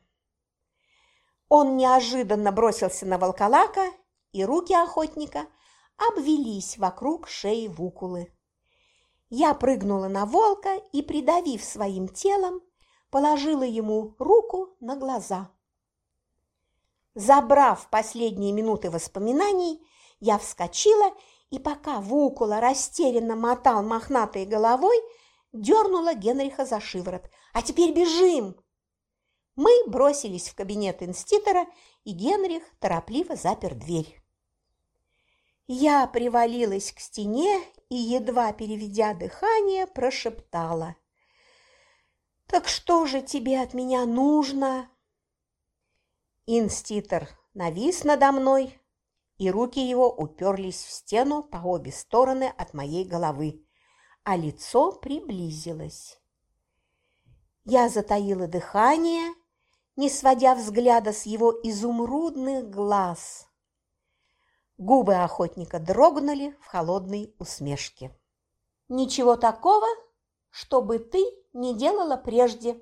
Он неожиданно бросился на волколака, и руки охотника обвелись вокруг шеи Вукулы. Я прыгнула на волка и, придавив своим телом, положила ему руку на глаза. Забрав последние минуты воспоминаний, я вскочила и, пока Вукула растерянно мотал мохнатой головой, дернула Генриха за шиворот. «А теперь бежим!» Мы бросились в кабинет инститора, и Генрих торопливо запер дверь. Я привалилась к стене и, едва переведя дыхание, прошептала. «Так что же тебе от меня нужно?» Инститор навис надо мной, и руки его уперлись в стену по обе стороны от моей головы, а лицо приблизилось. Я затаила дыхание, не сводя взгляда с его изумрудных глаз. Губы охотника дрогнули в холодной усмешке. «Ничего такого, чтобы ты не делала прежде»,